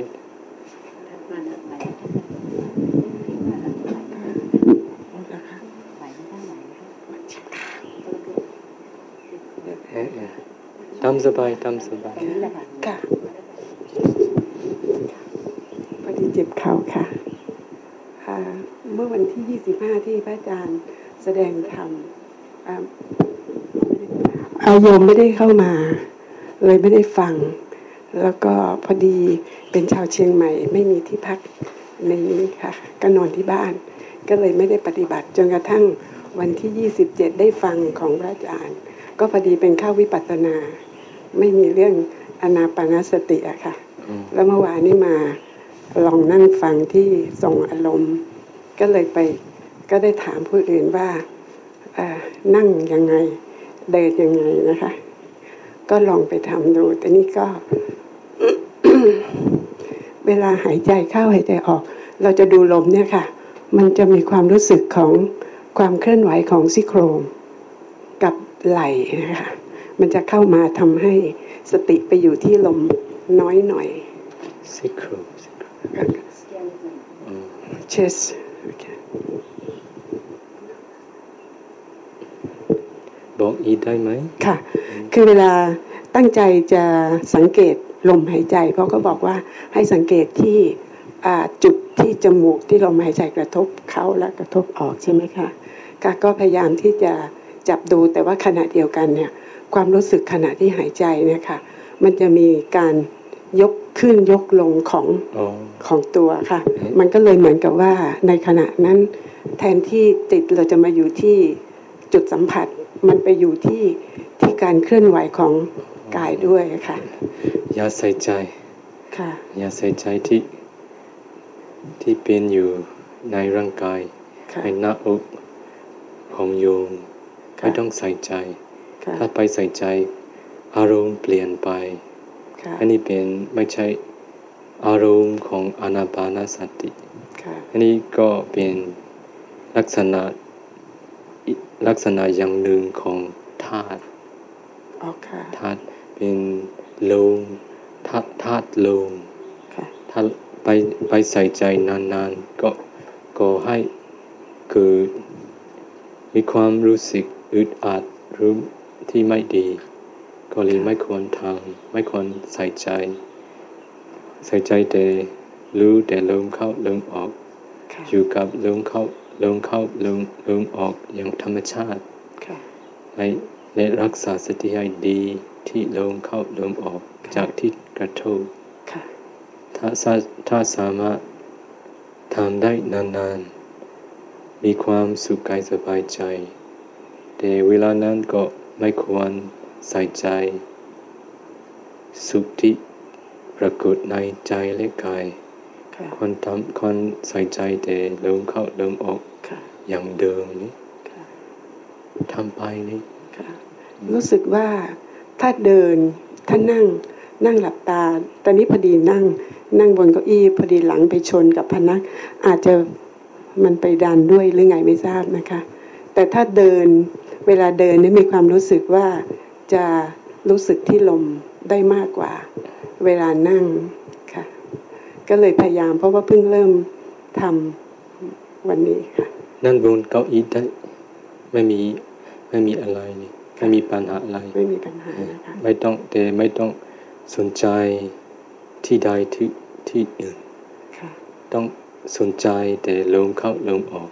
ตามสบายตามสบายค่ะพอดีเจ็บเข่าค่ะ เมื่อวันที่ 25 ที่พระอาจารย์แสดงธรรมอายมไม่ได้เข้ามา เลยไม่ได้ฟัง แล้วก็พอดีเป็นชาวเชียงใหม่ ไม่มีที่พักในนี้ค่ะก็นอนที่บ้าน ก็เลยไม่ได้ปฏิบัติจนกระทั่งวันที่ 27 ได้ฟังของพระอาจารย์ ก็พอดีเป็นข้าววิปัสสนา ไม่มีเรื่องอนาปานสติอะค่ะ แล้วเมื่อวานนี้มาลองนั่งฟังที่ทรงอารมณ์ ก็เลยไปก็ได้ถามผู้อื่นว่านั่งยังไง เดินยังไงนะคะ ก็ลองไปทำดูแต่นี่ก็ เวลาหายใจเข้าหายใจออก เราจะดูลมเนี่ยค่ะ มันจะมีความรู้สึกของความเคลื่อนไหวของซี่โครงกับไหล่นะคะมันจะเข้ามาทำให้สติไปอยู่ที่ลมน้อยหน่อยซี่โครงเช บอกอีกได้ไหมค่ะ คือเวลาตั้งใจจะสังเกตลมหายใจ เพราะก็บอกว่าให้สังเกตที่จุดที่จมูกที่ลมหายใจกระทบเข้าและกระทบออกใช่ไหมคะก็พยายามที่จะจับดูแต่ว่าขณะเดียวกันเนี่ยความรู้สึกขณะที่หายใจเนี่ยค่ะมันจะมีการยกขึ้นยกลงของอของตัวค่ะ มันก็เลยเหมือนกับว่าในขณะนั้นแทนที่จิตเราจะมาอยู่ที่จุดสัมผัส มันไปอยู่ที่ที่การเคลื่อนไหวของกายด้วยค่ะ อย่าใส่ใจอย่าใส่ใจที่ที่เป็นอยู่ในร่างกายในหน้าอกของโยมไม่ต้องใส่ใจ ถ้าไปใส่ใจ อารมณ์เปลี่ยนไป อันนี้เป็นไม่ใช่อารมณ์ของอนาปานสติ อันนี้ก็เป็นลักษณะ ลักษณะอย่างหนึ่งของธาตุธาตุเป็นลมธาตุธาตุลมถ้าไปไปใส่ใจนานๆ ก็ก็ให้เกิดมีความรู้สึกอึดอัดหรือที่ไม่ดี ก็เลยไม่ควรทำไม่ควรใส่ใจ ใส่ใจแต่รู้แต่ลมเข้าลมออก อยู่กับลมเข้า ลมเข้าลมลมออกอย่างธรรมชาติให้และรักษาสติให้ดีที่ลมเข้าลมออกจากที่กระทบถ้าถ้าสามารถทำได้นานๆ มีความสุขกายสบายใจ แต่เวลานั้นก็ไม่ควรใส่ใจ สุขที่ปรากฏในใจและกายคนทำคนใส่ใจแต่ลมเข้าลมออก อย่างเดิมนี้ทำไปนี่รู้สึกว่าถ้าเดินถ้านั่งนั่งหลับตา ตอนนี้พอดีนั่ง นั่งบนเก้าอี้พอดีหลังไปชนกับพนัก อาจจะมันไปดันด้วยหรือไงไม่ทราบนะคะ แต่ถ้าเดินเวลาเดินนี่มีความรู้สึกว่าจะรู้สึกที่ลมได้มากกว่า เวลานั่งค่ะ ก็เลยพยายามเพราะว่าเพิ่งเริ่มทำวันนี้ค่ะ นั่นบนเก้าอี้ได้ไม่มีไม่มีอะไรนี่ไม่มีปัญหาอะไร ไม่มีปัญหานะคะไม่ต้องแต่ไม่ต้องสนใจที่ใดที่ที่อื่นต้องสนใจแต่ลมเข้าลมออก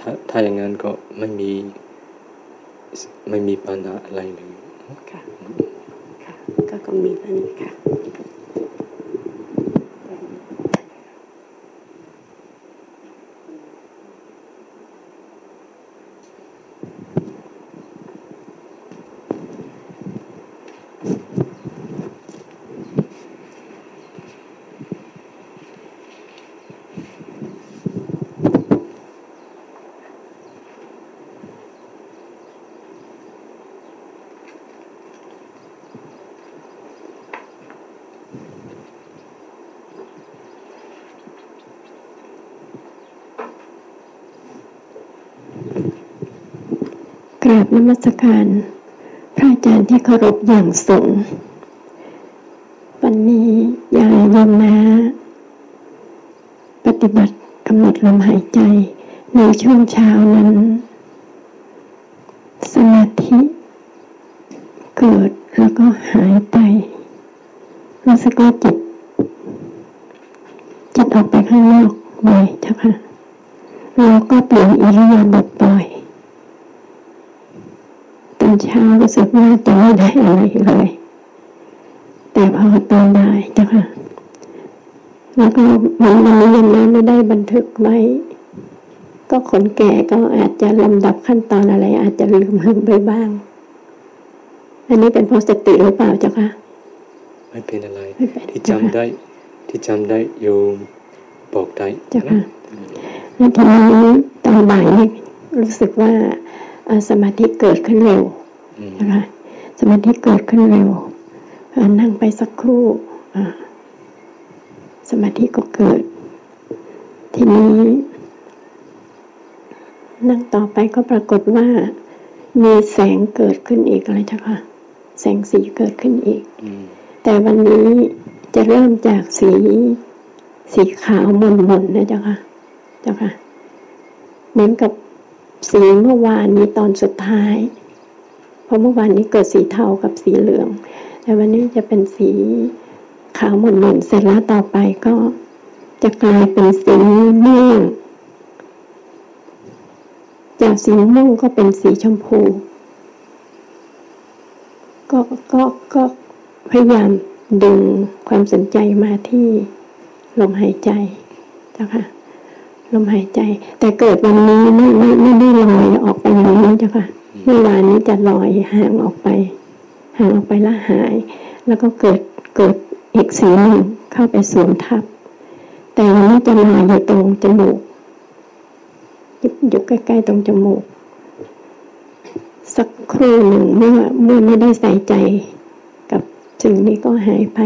ถ้าถ้าอย่างนั้นก็ไม่มีไม่มีปัญหาอะไรเลยค่ะก็คงมีแค่นี้ค่ะ ราบนมัสการ พระอาจารย์ที่เคารพอย่างสูง วันนี้ยายยมนะปฏิบัติกำหนดลมหายใจในช่วงเช้านั้น สมาธิ เกิดแล้วก็หายไปรู้สึกว่าจิตจิตออกไปข้างนอกบ่อยเจ้าค่ะแล้วก็เปลี่ยนอิริยาบถบ่อยอน เช้ารู้สึกว่าจะไม่ได้อะไรเลย แต่พอตอนได้จ้ะค่ะแล้วก็วันนี้ยังไม่ได้บันทึกไว้ ก็คนแก่ก็อาจจะลำดับขั้นตอนอะไร อาจจะลืมลืมไปบ้าง อันนี้เป็นเพราะสติหรือเปล่าจ้ะคะไม่เป็นอะไร ที่จำได้ ที่จำได้โยมบอกได้จ้ะค่ะแล้วทีนี้ตอนบ่ายนี่รู้สึกว่าสมาธิเกิดขึ้นเร็ว นะคะสมาธิเกิดขึ้นเร็วนั่งไปสักครู่สมาธิก็เกิด ทีนี้ นั่งต่อไปก็ปรากฏว่า มีแสงเกิดขึ้นอีกอะไรจ้ะค่ะ แสงสีเกิดขึ้นอีกแต่วันนี้จะเริ่มจากสีสีขาวมนมนนะจ้ะค่ะจ้ะค่ะ เหมือนกับสีเมื่อวานนี้ตอนสุดท้าย เพราะเมื่อวานนี้เกิดสีเทากับสีเหลือง แต่วันนี้จะเป็นสีขาวหม่นๆเสร็จแล้วต่อไปก็จะกลายเป็นสีม่วงจากสีม่วงก็เป็นสีชมพู ก็ก็ก็พยายามดึงความสนใจมาที่ลมหายใจเจ้าค่ะลมหายใจ แต่เกิดวันนี้ไม่ไม่ไม่ได้ลอยออกไปอย่างนี้เจ้าค่ะ เมื่อวานนี้จะลอยห่างออกไป ห่างออกไปแล้วหาย แล้วก็เกิดเกิดอีกสีหนึ่งเข้าไปสวมทับ แต่อันนี้จะมาอยู่ตรงจมูกอยู่ใกล้ๆตรงจมูก สักครู่หนึ่งเมื่อเมื่อไม่ได้ใส่ใจกับสิ่งนี้ก็หายไป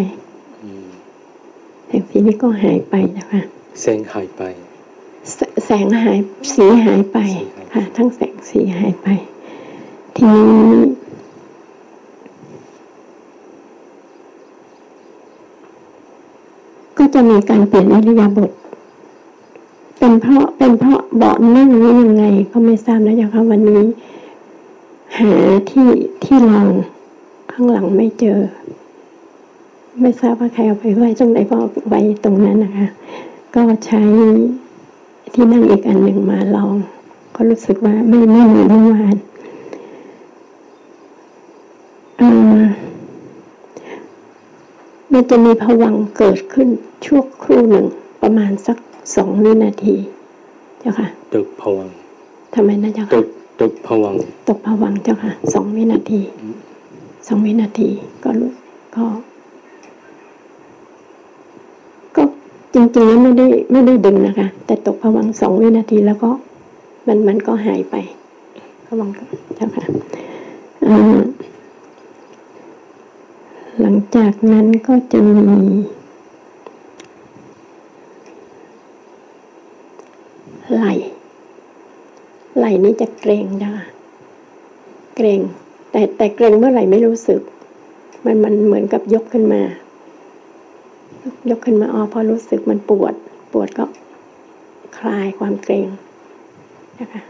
แสงสีนี้ก็หายไปนะคะแสงหายไป แสงหายสีหายไปค่ะ ทั้งแสงสีหายไป ทีนี้ก็จะมีการเปลี่ยนอริยาบทเป็นเพราะเป็นเพราะเบาะนั่งนี้ยังไง ก็ไม่ทราบนะจ๊ะค่ะวันนี้ หาที่ที่รองข้างหลังไม่เจอ ไม่ทราบว่าใครเอาไปไว้ตรงไหนก็ไว้ตรงนั้นนะคะ ก็ใช้ที่นั่งอีกอันหนึ่งมาลอง ก็รู้สึกว่าไม่ไม่เหมือนเมื่อวาน มันจะมีผวังเกิดขึ้นชั่วครู่หนึ่งประมาณสักสองวินาทีเจ้าค่ะตกผวังทำไมนะเจ้าค่ะตกตกผวังตกผวังเจ้าค่ะสองวินาทีสองวินาทีก็รู้ก็ ก็จริงๆแล้วไม่ได้ไม่ได้ดึงนะคะ แต่ตกผวังสองวินาทีแล้วก็มันมันก็หายไปผวังเจ้าค่ะอ่า หลังจากนั้นก็จะมีไหลไหลนี้จะเกรงนะเกรงแต่แต่เกรงเมื่อไหร่ไม่รู้สึก มันมันเหมือนกับยกขึ้นมา ยกขึ้นมาอ๋อพอรู้สึกมันปวด ปวดก็คลายความเกรงนะคะ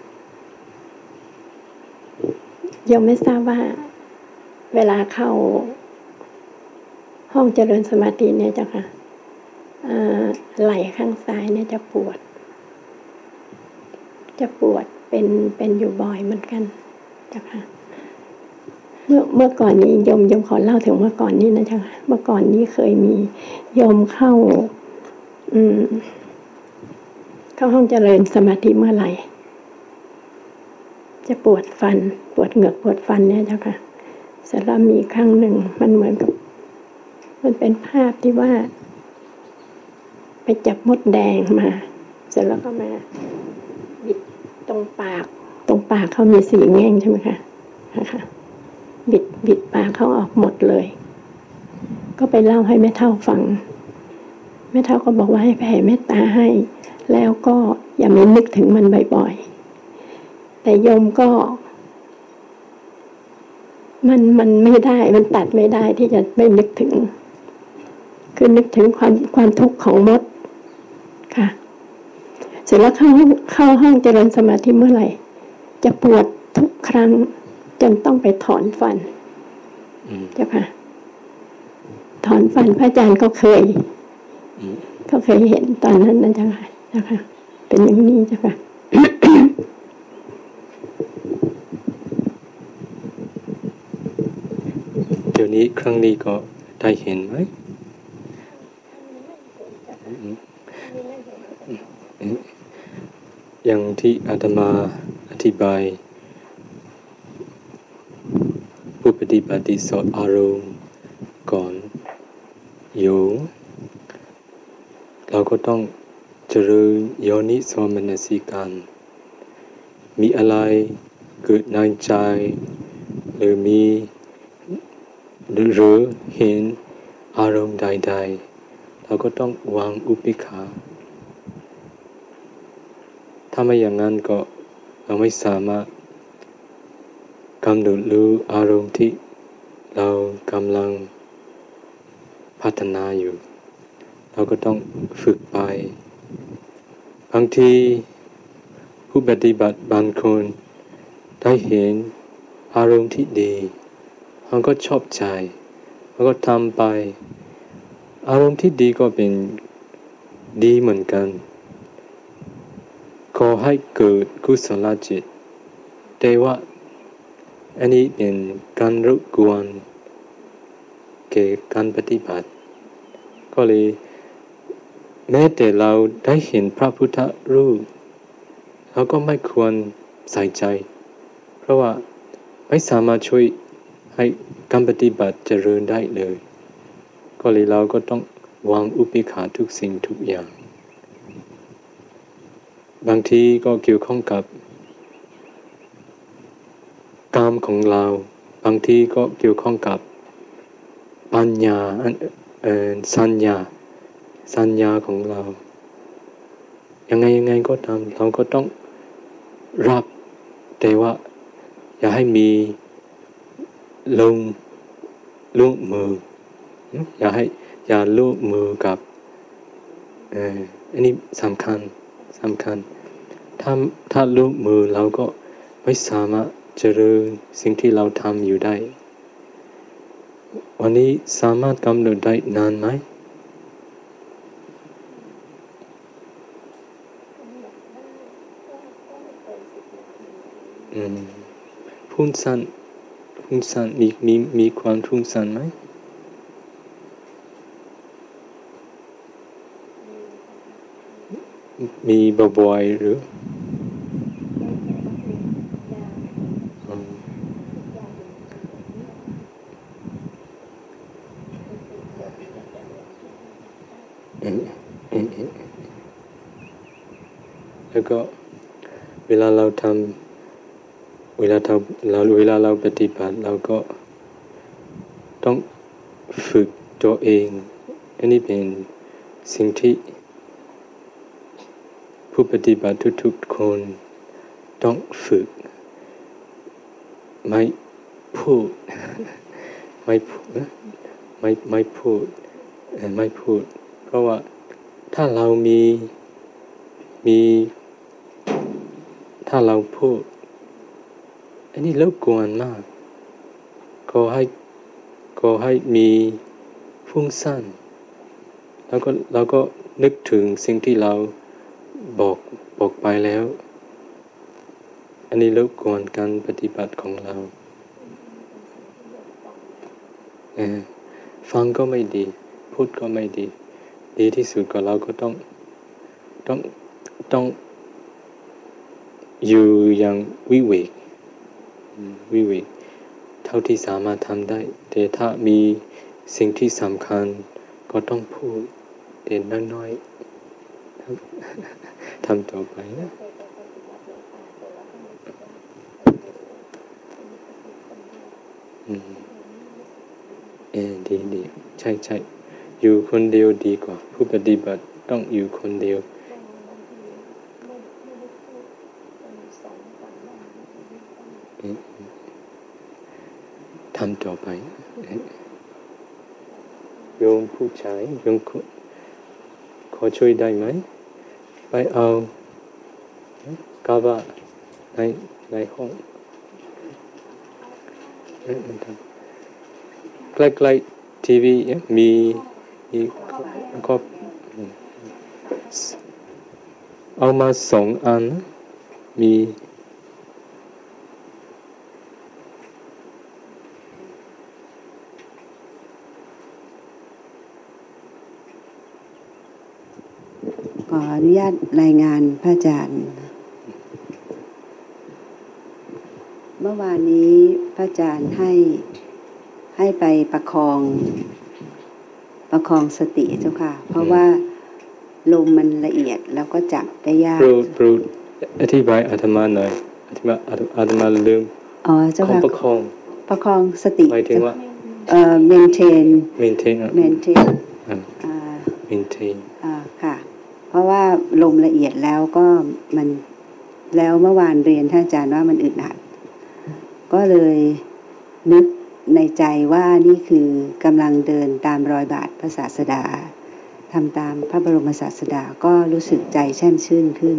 ยังไม่ทราบว่า เวลาเข้า ห้องเจริญสมาธิเนี่ยจ้ะค่ะไหล่ข้างซ้ายเนี่ยจะปวด จะปวดเป็นเป็นอยู่บ่อยเหมือนกันจ้ะค่ะเมื่อเมื่อก่อนนี้ยมยมขอเล่าถึงเมื่อก่อนนี้นะจ๊ะเมื่อก่อนนี้เคยมียมเข้า อืม เข้าห้องเจริญสมาธิเมื่อไหร่จะปวดฟัน ปวดเหงือกปวดฟันเนี่ยจ้ะค่ะเสร็จแล้วมีครั้งหนึ่งมันเหมือนกับ มันเป็นภาพที่ว่า ไปจับมดแดงมา เสร็จแล้วก็มาบิดตรงปาก ตรงปากเขามีสีแง่งใช่ไหมคะนะคะบิดบิดปากเขาออกหมดเลย ก็ไปเล่าให้แม่เท่าฟังแม่เท่าก็บอกว่าให้แผ่เมตตาให้ แล้วก็อย่าไม่นึกถึงมันบ่อยๆ แต่โยมก็ มันมันไม่ได้ มันตัดไม่ได้ที่จะไม่นึกถึง คือนึกถึงความความทุกข์ของมดค่ะ เสร็จแล้วเข้าห้องเข้าห้องเจริญสมาธิเมื่อไหร่ จะปวดทุกครั้ง จนต้องไปถอนฟันเจ้าค่ะ ถอนฟันพระอาจารย์ก็เคยก็เคยเห็นตอนนั้นนะเจ้าค่ะเจ้าค่ะ เป็นอย่างนี้เจ้าค่ะเดี๋ยวนี้ครั้งนี้ก็ได้เห็นไหม อย่างที่อาตมาอธิบาย ผู้ปฏิบัติสอดอารมณ์ก่อนอยู่เราก็ต้องเจริญโยนิสมนสิการ มีอะไรเกิดในใจหรือมีหรือเห็นอารมณ์ใดๆ เราก็ต้องวางอุปิขา ถ้าไม่อย่างนั้นก็เราไม่สามารถกำหนดรู้อารมณ์ที่เรากำลังพัฒนาอยู่ เราก็ต้องฝึกไป บางทีผู้ปฏิบัติบางคนได้เห็นอารมณ์ที่ดีเขาก็ชอบใจเขาก็ทำไป อารมณ์ที่ดีก็เป็นดีเหมือนกัน ขอให้เกิดกุศลจิตแต่ว่าอันนี้เป็นการรบกวนเกี่ยการปฏิบัติ ก็เลยแม้แต่เราได้เห็นพระพุทธรูปเราก็ไม่ควรใส่ใจ เพราะว่าไม่สามารถช่วยให้การปฏิบัติเจริญได้เลย ก็เลยเราก็ต้องวางอุปิขาทุกสิ่งทุกอย่าง บางทีก็เกี่ยวข้องกับกรรมของเรา บางทีก็เกี่ยวข้องกับปัญญาสัญญา สัญญาของเรา ยังไงยังไงก็ตามเราก็ต้องรับแต่ว่า อย่าให้มีลงลูกมือ อย่าให้อย่าลูกมือกับอันนี้สำคัญ สำคัญ ถ้าถ้าลูกมือเราก็ไม่สามารถเจริญสิ่งที่เราทำอยู่ได้ วันนี้สามารถกำหนดได้นานไหมพุ่งสันพุ่งสันมีมีมีความพุ่งสันไหม มีบ่อยๆหรือ แล้วก็เวลาเราทำเวลาทำเราเวลาเราปฏิบัติเราก็ต้องฝึกตัวเอง อันนี้เป็นสิ่งที่ ผู้ปฏิบัติทุกๆคน ต้องฝึก ไม่พูด ไม่พูดไม่ไม่พูดไม่พูด เพราะว่าถ้าเรามีมี ถ้าเราพูด อันนี้รบกวนมาก ก็ให้ก็ให้มีฟุ้งซ่านแล้วก็เราก็นึกถึงสิ่งที่เรา บอกบอกไปแล้ว อันนี้รบกวนการปฏิบัติของเราฟังก็ไม่ดี พูดก็ไม่ดี ดีที่สุดก็เราก็ต้อง ต้องต้อง อยู่อย่างวิเวกวิเวกเท่าที่สามารถทำได้ แต่ถ้ามีสิ่งที่สำคัญก็ต้องพูดเด่นน้อยๆ ทำต่อไปนะอืมเออดีดีใช่ใช่อยู่คนเดียวดีกว่า ผู้ปฏิบัติต้องอยู่คนเดียวทำต่อไปโยมผู้ชายโยมขอช่วยได้ไหม ไปเอากาบะในในห้องใกล้ๆทีวีมีมีก็เอามาสองอันมี อนุญาตรายงานพระอาจารย์ เมื่อวานนี้พระอาจารย์ให้ให้ไปประคอง ประคองสติเจ้าค่ะ เพราะว่าลมมันละเอียดแล้วก็จับได้ยากปรูดปรูดอธิบายอาตมาหน่อยอธิบายอาตมาลืมอ๋อเจ้าค่ะประคองประคองสติหมายถึงว่าเอ่อ maintain maintain maintain อ่า maintain อ่าค่ะ เพราะว่าลมละเอียดแล้วก็มันแล้วเมื่อวานเรียนท่านอาจารย์ว่ามันอึดอัด ก็เลยนึกในใจว่านี่คือกำลังเดินตามรอยบาทพระศาสดาทำตามพระบรมศาสดาก็รู้สึกใจแช่มชื่นขึ้น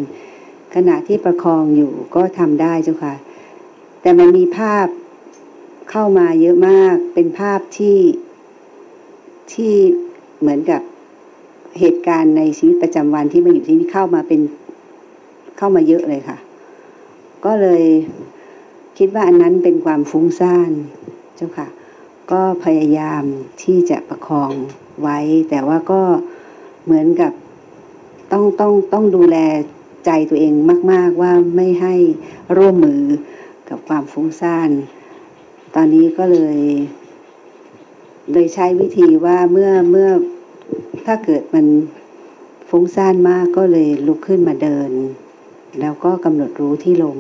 ขณะที่ประคองอยู่ก็ทำได้เจ้าค่ะ แต่มันมีภาพเข้ามาเยอะมากเป็นภาพที่ที่เหมือนกับ เหตุการณ์ในชีวิตประจำวันที่มาอยู่ที่นี่เข้ามาเป็นเข้ามาเยอะเลยค่ะ ก็เลยคิดว่าอันนั้นเป็นความฟุ้งซ่านเจ้าค่ะ ก็พยายามที่จะประคองไว้ แต่ว่าก็เหมือนกับต้องต้องต้องดูแลใจตัวเองมาก ๆว่าไม่ให้ร่วมมือกับความฟุ้งซ่าน ตอนนี้ก็เลยเลยใช้วิธีว่าเมื่อเมื่อ ถ้าเกิดมันฟุ้งซ่านมากก็เลยลุกขึ้นมาเดิน แล้วก็กำหนดรู้ที่ลม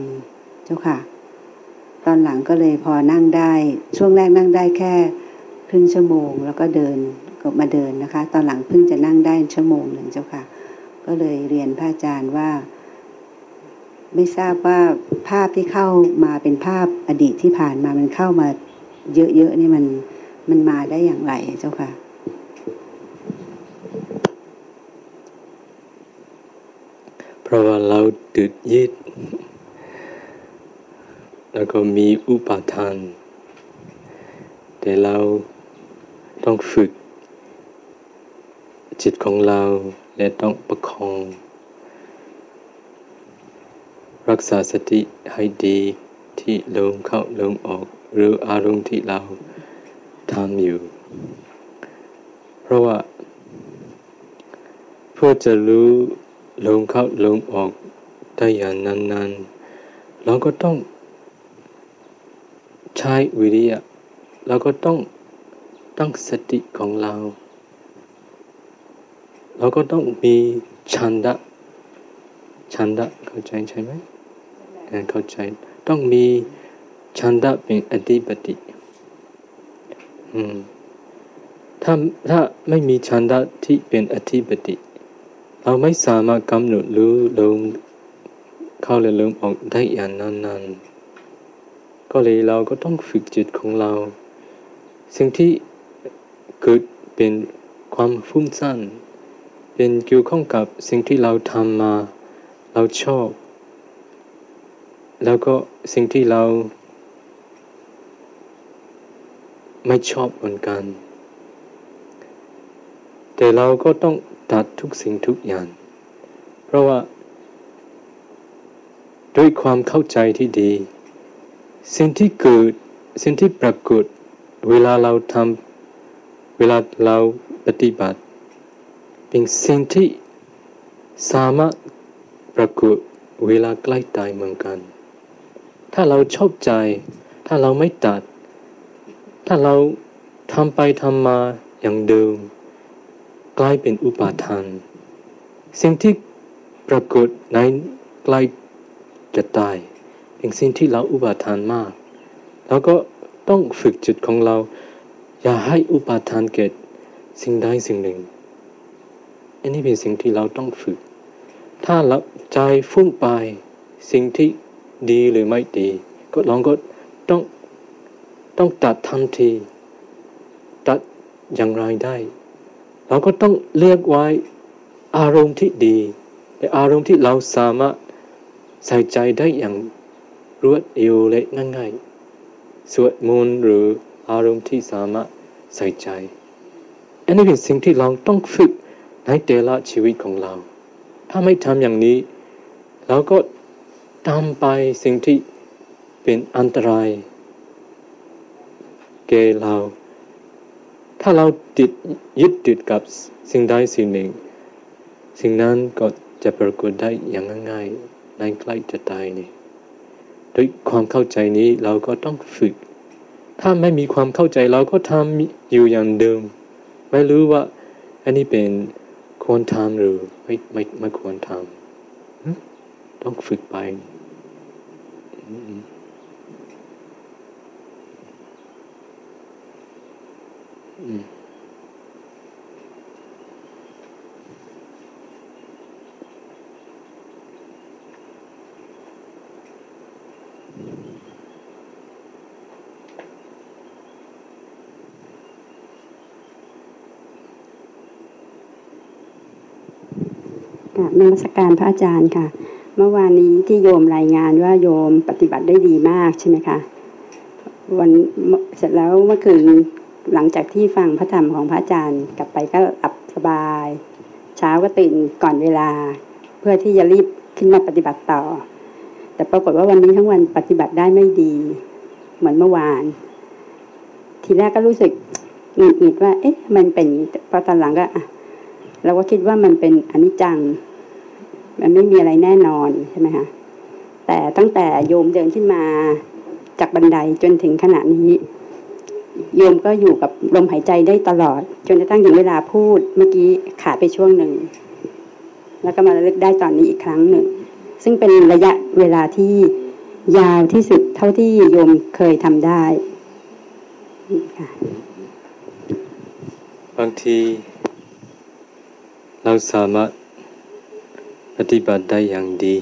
เจ้าค่ะ ตอนหลังก็เลยพอนั่งได้ ช่วงแรกนั่งได้แค่ครึ่งชั่วโมง แล้วก็เดินก็มาเดินนะคะ ตอนหลังเพิ่งจะนั่งได้ชั่วโมงหนึ่งเจ้าค่ะ ก็เลยเรียนพระอาจารย์ว่า ไม่ทราบว่าภาพที่เข้ามาเป็นภาพอดีตที่ผ่านมามันเข้ามาเยอะๆนี่มันมันมาได้อย่างไรเจ้าค่ะ เพราะว่าเราติดยึดแล้วก็มีอุปทาน แต่เราต้องฝึก จิตของเราและต้องประคอง รักษาสติให้ดีที่ลมเข้าลมออก หรืออารมณ์ที่เราทำอยู่ เพราะว่าเพื่อจะรู้ ลมเข้าลมออกได้อย่างนานๆ เราก็ต้องใช้วิริยะ เราก็ต้องตั้งสติของเรา เราก็ต้องมีชันดะชันดะเข้าใจใช่ไหมเข้าใจต้องมีชันดะเป็นอธิปติถ้าถ้าไม่มีชันดะที่เป็นอธิปติ เราไม่สามารถกำหนดรู้ลมเข้าและลมออกได้อย่างนานๆก็เลยเราก็ต้องฝึกจิตของเรา สิ่งที่เกิดเป็นความฟุ้งซ่านเป็นเกี่ยวข้องกับสิ่งที่เราทำมา เราชอบ แล้วก็สิ่งที่เรา ไม่ชอบเหมือนกัน แต่เราก็ต้อง ตัดทุกสิ่งทุกอย่าง เพราะว่า ด้วยความเข้าใจที่ดี สิ่งที่เกิดสิ่งที่ปรากฏ เวลาเราทำเวลาเราปฏิบัติ เป็นสิ่งที่สามารถปรากฏเวลาใกล้ตายเหมือนกัน ถ้าเราชอบใจ ถ้าเราไม่ตัด ถ้าเราทำไปทำมาอย่างเดิม กลายเป็นอุปาทาน สิ่งที่ปรากฏในใกล้จะตาย เป็นสิ่งที่เราอุปาทานมาก แล้วก็ต้องฝึกจิตของเรา อย่าให้อุปาทานเกิดสิ่งใดสิ่งหนึ่ง อันนี้เป็นสิ่งที่เราต้องฝึก ถ้าเราใจฟุ้งไปสิ่งที่ดีหรือไม่ดี ก็ลองก็ต้องต้องตัดทันที ตัดอย่างไรได้ เราก็ต้องเลือกไว้อารมณ์ที่ดีและอารมณ์ที่เราสามารถใส่ใจได้อย่างรวดเร็วและง่ายๆสวดมนต์หรืออารมณ์ที่สามารถใส่ใจ อันนี้เป็นสิ่งที่เราต้องฝึกในแต่ละชีวิตของเรา ถ้าไม่ทำอย่างนี้ เราก็ตามไปสิ่งที่เป็นอันตรายแก่เรา ถ้าเราติดยึดติดกับสิ่งใดสิ่งหนึ่ง สิ่งนั้นก็จะปรากฏได้อย่างง่ายๆในใกล้จะตายนี่ด้วยความเข้าใจนี้เราก็ต้องฝึก ถ้าไม่มีความเข้าใจเราก็ทำอยู่อย่างเดิม ไม่รู้ว่า อันนี้เป็นควรทำหรือไม่ไม่ไม่ควรทำต้องฝึกไป Mm. นมัสการพระอาจารย์ค่ะ เมื่อวานนี้ที่โยมรายงานว่าโยมปฏิบัติได้ดีมากใช่ไหมคะ วันเสร็จแล้วเมื่อคืน หลังจากที่ฟังพระธรรมของพระอาจารย์กลับไปก็หลับสบาย เช้าก็ตื่นก่อนเวลา เพื่อที่จะรีบขึ้นมาปฏิบัติต่อ แต่ปรากฏว่าวันนี้ทั้งวันปฏิบัติได้ไม่ดี เหมือนเมื่อวาน ทีแรกก็รู้สึกหงุดหงิดว่า เอ๊ะ มันเป็นพอตอนหลังก็อะเราก็คิดว่ามันเป็นอนิจจัง มันไม่มีอะไรแน่นอนใช่ไหมคะแต่ตั้งแต่โยมเดินขึ้นมาจากบันไดจนถึงขณะนี้ โยมก็อยู่กับลมหายใจได้ตลอด จนกระทั่งถึงเวลาพูดเมื่อกี้ขาดไปช่วงหนึ่ง แล้วก็มาระลึกได้ตอนนี้อีกครั้งหนึ่ง ซึ่งเป็นระยะเวลาที่ยาวที่สุดเท่าที่โยมเคยทำได้บางที เราสามารถปฏิบัติได้อย่างดี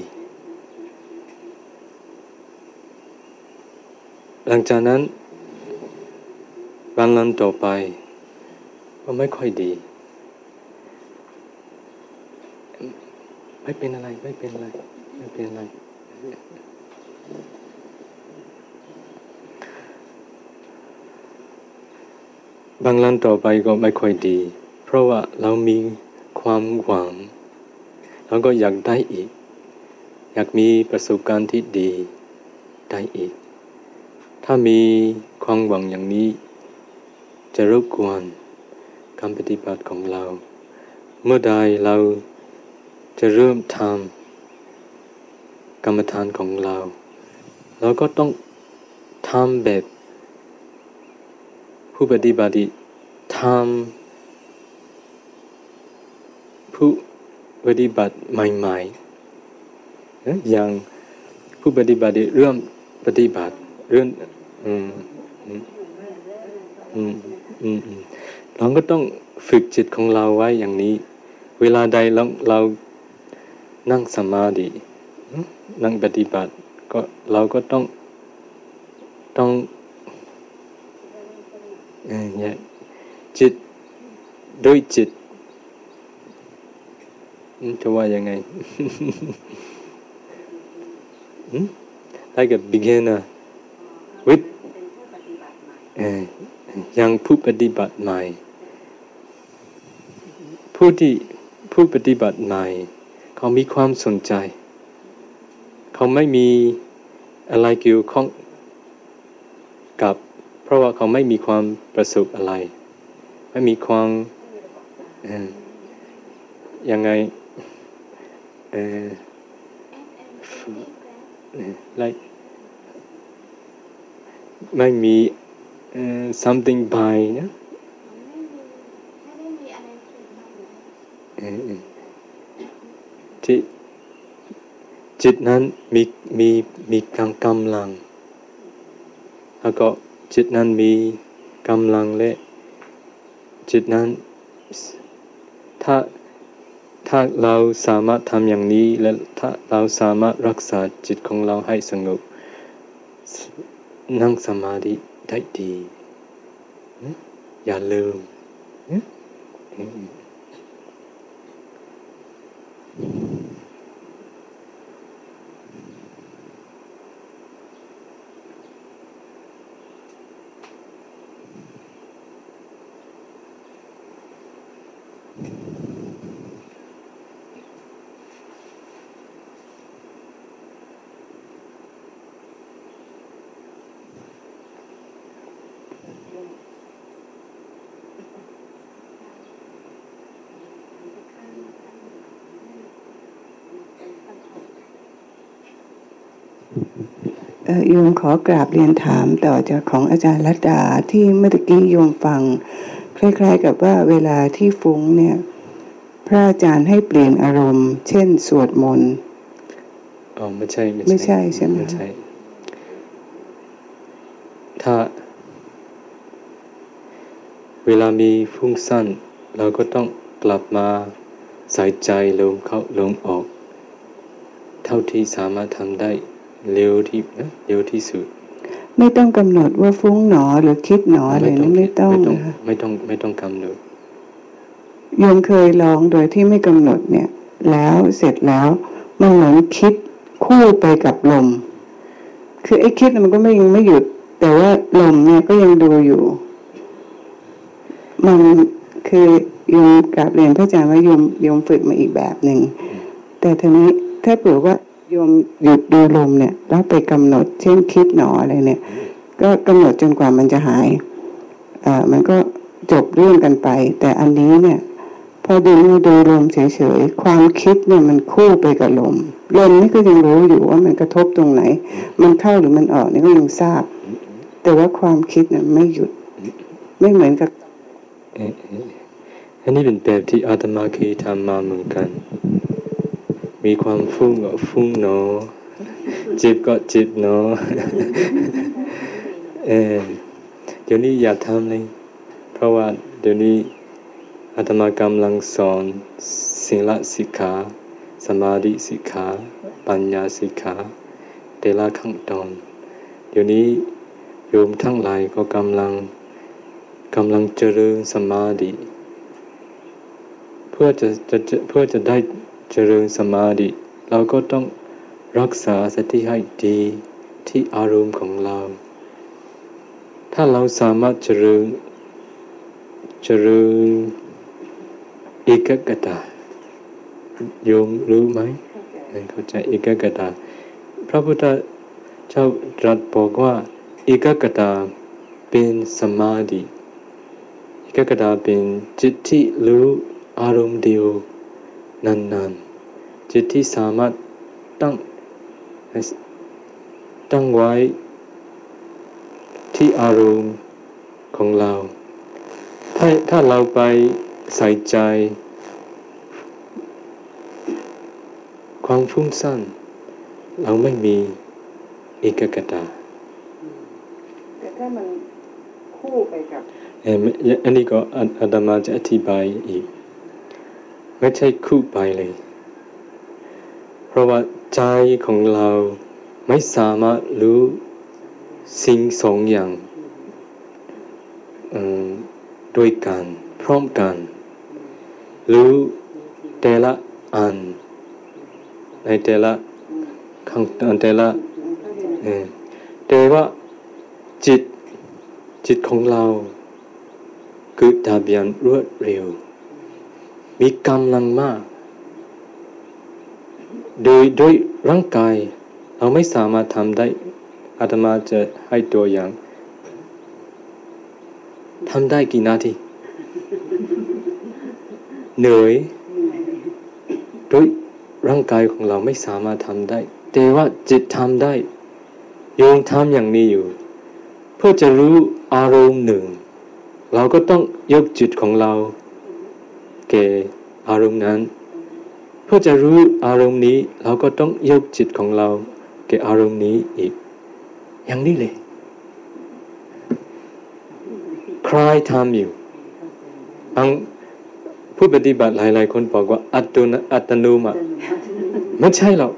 หลังจากนั้น บางวันต่อไป ก็ไม่ค่อยดี ไม่เป็นอะไร ไม่เป็นอะไร ไม่เป็นอะไร บางวันต่อไปก็ไม่ค่อยดี เพราะว่าเรามีความหวังแล้วก็อยากได้อีก อยากมีประสบการณ์ที่ดีได้อีก ถ้ามีความหวังอย่างนี้ จะรบกวนการปฏิบัติของเรา เมื่อใดเราจะเริ่มทำกรรมฐานของเรา เราก็ต้องทำแบบ ผู้ปฏิบัติทำผู้ปฏิบัติใหม่ๆอย่างผู้ปฏิบัติเรื่องปฏิบัติเรื่องอืม อืมอืมอืมเราก็ต้องฝึกจิตของเราไว้อย่างนี้ เวลาใดเราเรานั่งสมาธินั่งปฏิบัติ ก็เราก็ต้องต้องเนี่ยจิตด้วยจิตจะว่ายังไง like a beginner with ยังผู้ปฏิบัติใหม่ ผู้ที่ผู้ปฏิบัติใหม่ เขามีความสนใจ เขาไม่มีอะไรเกี่ยวข้องกับ เพราะว่าเขาไม่มีความประสบอะไร ไม่มีความยังไง uh, like ไม่มี uh, something by นะจิตจิตนั้นมีมีมีกำกำลัง แล้วก็จิตนั้นมีกำลังและจิตนั้นถ้าถ้าเราสามารถทำอย่างนี้ และถ้าเราสามารถรักษาจิตของเราให้สงบนั่งสมาธิ ได้ดี อย่าลืม โยมขอกราบเรียนถามต่อจากของอาจารย์รัตดาที่เมื่อกี้โยมฟัง คล้ายๆกับว่าเวลาที่ฟุ้งเนี่ย พระอาจารย์ให้เปลี่ยนอารมณ์ เช่น สวดมนต์อ๋อไม่ใช่ ไม่ใช่ใช่ไหมไม่ใช่ ถ้า เวลามีฟุ้งสั้น เราก็ต้องกลับมาใส่ใจลมเข้าลมออก เท่าที่สามารถทำได้ เร็วที่นะเร็วที่สุด ไม่ต้องกำหนดว่าฟุ้งหนอหรือคิดหนออะไรนั่นไม่ต้องะไม่ต้องไม่ต้องกำหนดยมเคยลองโดยที่ไม่กำหนดเนี่ย แล้วเสร็จแล้วมันเหมือนคิดคู่ไปกับลม คือไอ้คิดมันก็ไม่ยังไม่หยุด แต่ว่าลมเนี่ยก็ยังดูอยู่ มันคือยมกราบเรียนพระอาจารย์ว่ายมยมฝึกมาอีกแบบหนึ่งแต่ทีนี้ถ้าเผื่อว่า โยมหยุดดูลมเนี่ยแล้วไปกำหนดเช่นคิดหนออะไรเนี่ย ก็กำหนดจนกว่ามันจะหายอ่ามันก็จบเรื่องกันไป แต่อันนี้เนี่ย พอดูดูลมเฉยๆความคิดเนี่ยมันคู่ไปกับลมลมนี่ก็ยังรู้อยู่ว่ามันกระทบตรงไหน มันเข้าหรือมันออกนี่ก็ยังทราบ แต่ว่าความคิดเนี่ยไม่หยุดไม่เหมือนกับอันนี้เป็นแบบที่อาตมาเคยทำมาเหมือนกัน มีความฟุ้งก็ฟุ้งเนาะจิบก็จิบเนาะเออเดี๋ยวนี้อย่าทำเลย เพราะว่าเดี๋ยวนี้อาตมากำลังสอนสิละสิกขาสมาธิสิกขาปัญญาสิกขาเตละขั้นตอน เดี๋ยวนี้โยมทั้งหลายก็กำลังกำลังเจริญสมาธิเพื่อจะจะเพื่อจะได้ เจริญสมาธิ เราก็ต้องรักษาสติให้ดีที่อารมณ์ของเรา ถ้าเราสามารถเจริญ เจริญเอกกตาโยมรู้ไหมเข้าใจเอกกตาพระพุทธเจ้าตรัสบอกว่าเอกกตาเป็นสมาธิเอกกตาเป็นจิตที่รู้อารมณ์เดียว นานๆ จิตที่สามารถตั้งตั้งไว้ที่อารมณ์ของเรา ถ้าถ้าเราไปใส่ใจ ความฟุ้งซ่านเราไม่มีเอกกตาแต่ถ้ามันคู่ไปกับอันนี้ก็อาตมาจะอธิบายอีก ไม่ใช่คู่ไปเลย เพราะว่าใจของเราไม่สามารถรู้สิ่งสองอย่างด้วยกันพร้อมกัน รู้แต่ละอัน ในแต่ละขั้งแต่ละแต่ว่าจิตจิตของเราคือดาเบียนรวดเร็ว มีกำลังมาก โดยโดยร่างกายเราไม่สามารถทำได้อาตมาจะให้ตัวอย่างทำได้กี่นาที เหนื่อยโดยร่างกายของเราไม่สามารถทำได้ แต่ว่าจิตทำได้โยงทำอย่างนี้อยู่ เพื่อจะรู้อารมณ์หนึ่ง เราก็ต้องยกจิตของเรา แก่อารมณ์นั้น เพื่อจะรู้อารมณ์นี้เราก็ต้องยกจิตของเราแก่อารมณ์นี้อีก อย่างนี้เลยใครทำอยู่บางผู้ปฏิบัติหลาย ๆ คนบอกว่าอัตโนอัตโนมัติไม่ใช่หรอก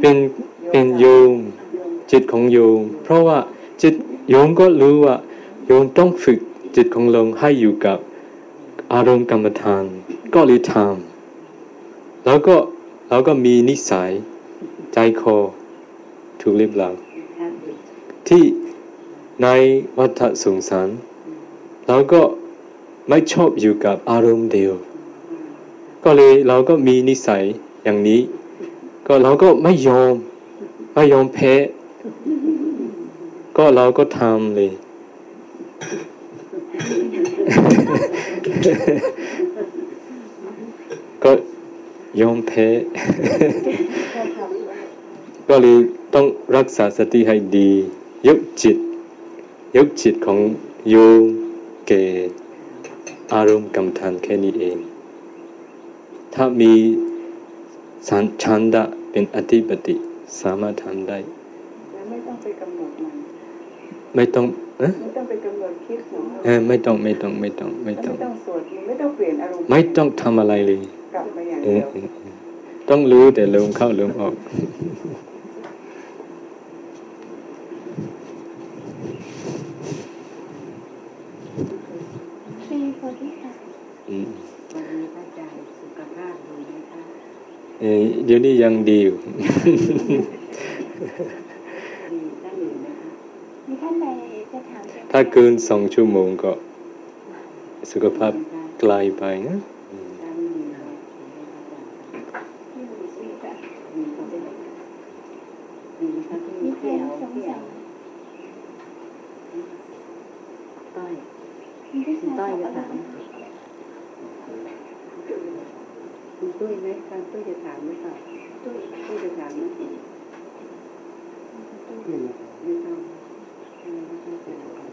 เป็นเป็นโยมจิตของโยม เพราะว่าจิตโยมก็รู้ว่าโยมต้องฝึกจิตของลงให้อยู่กับ อารมณ์กรรมฐานก็เลยทำแล้วก็เราก็มีนิสัยใจคอถูกเรียบร้อยที่ในวัฏสงสารเราก็ไม่ชอบอยู่กับอารมณ์เดียว ก็เลยเราก็มีนิสัยอย่างนี้ ก็เราก็ไม่ยอมไม่ยอมแพ้ก็เราก็ทำเลย ก็ยอมแพ้ ก็เลยต้องรักษาสติให้ดี ยกจิต ยกจิตของโยมเกอารมณ์กรรมฐานแค่นี้เอง ถ้ามีสันชันดะเป็นอธิปติสามารถทำได้ ไม่ต้องไปกำหนดมัน ไม่ต้อง ไม่ต้องไปกำหนดคิดเออไม่ต้องไม่ต้องไม่ต้องไม่ต้อง ไม่ต้องสวดไม่ต้องเปลี่ยนอารมณ์ไม่ต้องทำอะไรเลยกลับมาอย่างเดียวต้องรู้แต่ลมเข้าลมออกเดี๋ยวนี้ยังดีอยู่ ถ้าเกินสองชั่วโมงก็สุขภาพกลายไปนะ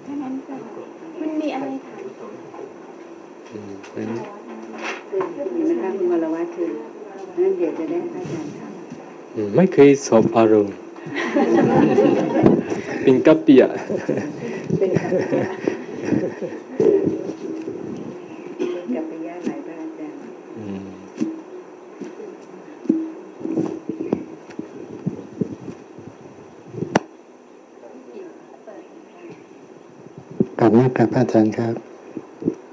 ถ้านั้น มันมีอะไรถามอืมนะคะคุณวรวัตคือนั่นเดี๋ยวจะได้พระอาจารย์ถาม ไม่เคยสอบอารมณ์ เป็นกัปเปียเป็นกัปเปียกับไปย่าหลายพระอาจารย์กับนักกับพระอาจารย์ครับ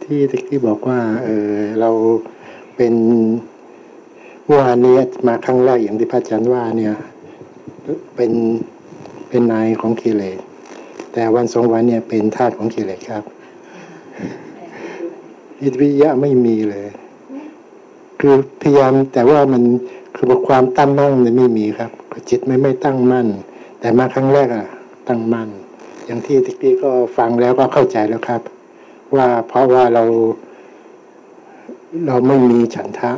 ที่ที่บอกว่า เออเราเป็น เมื่อวานนี้มาครั้งแรกอย่างที่พระอาจารย์ว่าเนี่ย เป็นเป็นนายของกิเลสแต่วันสองวันเนี่ยเป็นทาสของกิเลสครับอิทธิยะไม่มีเลย คือพยายามแต่ว่ามันคือความตั้งมั่นเนี่ยไม่มีครับจิตไม่ไม่ตั้งมั่น แต่มาครั้งแรกอะตั้งมั่น อย่างที่ทิกี้ก็ฟังแล้วก็เข้าใจแล้วครับ ว่าเพราะว่าเรา เราไม่มีฉันทะ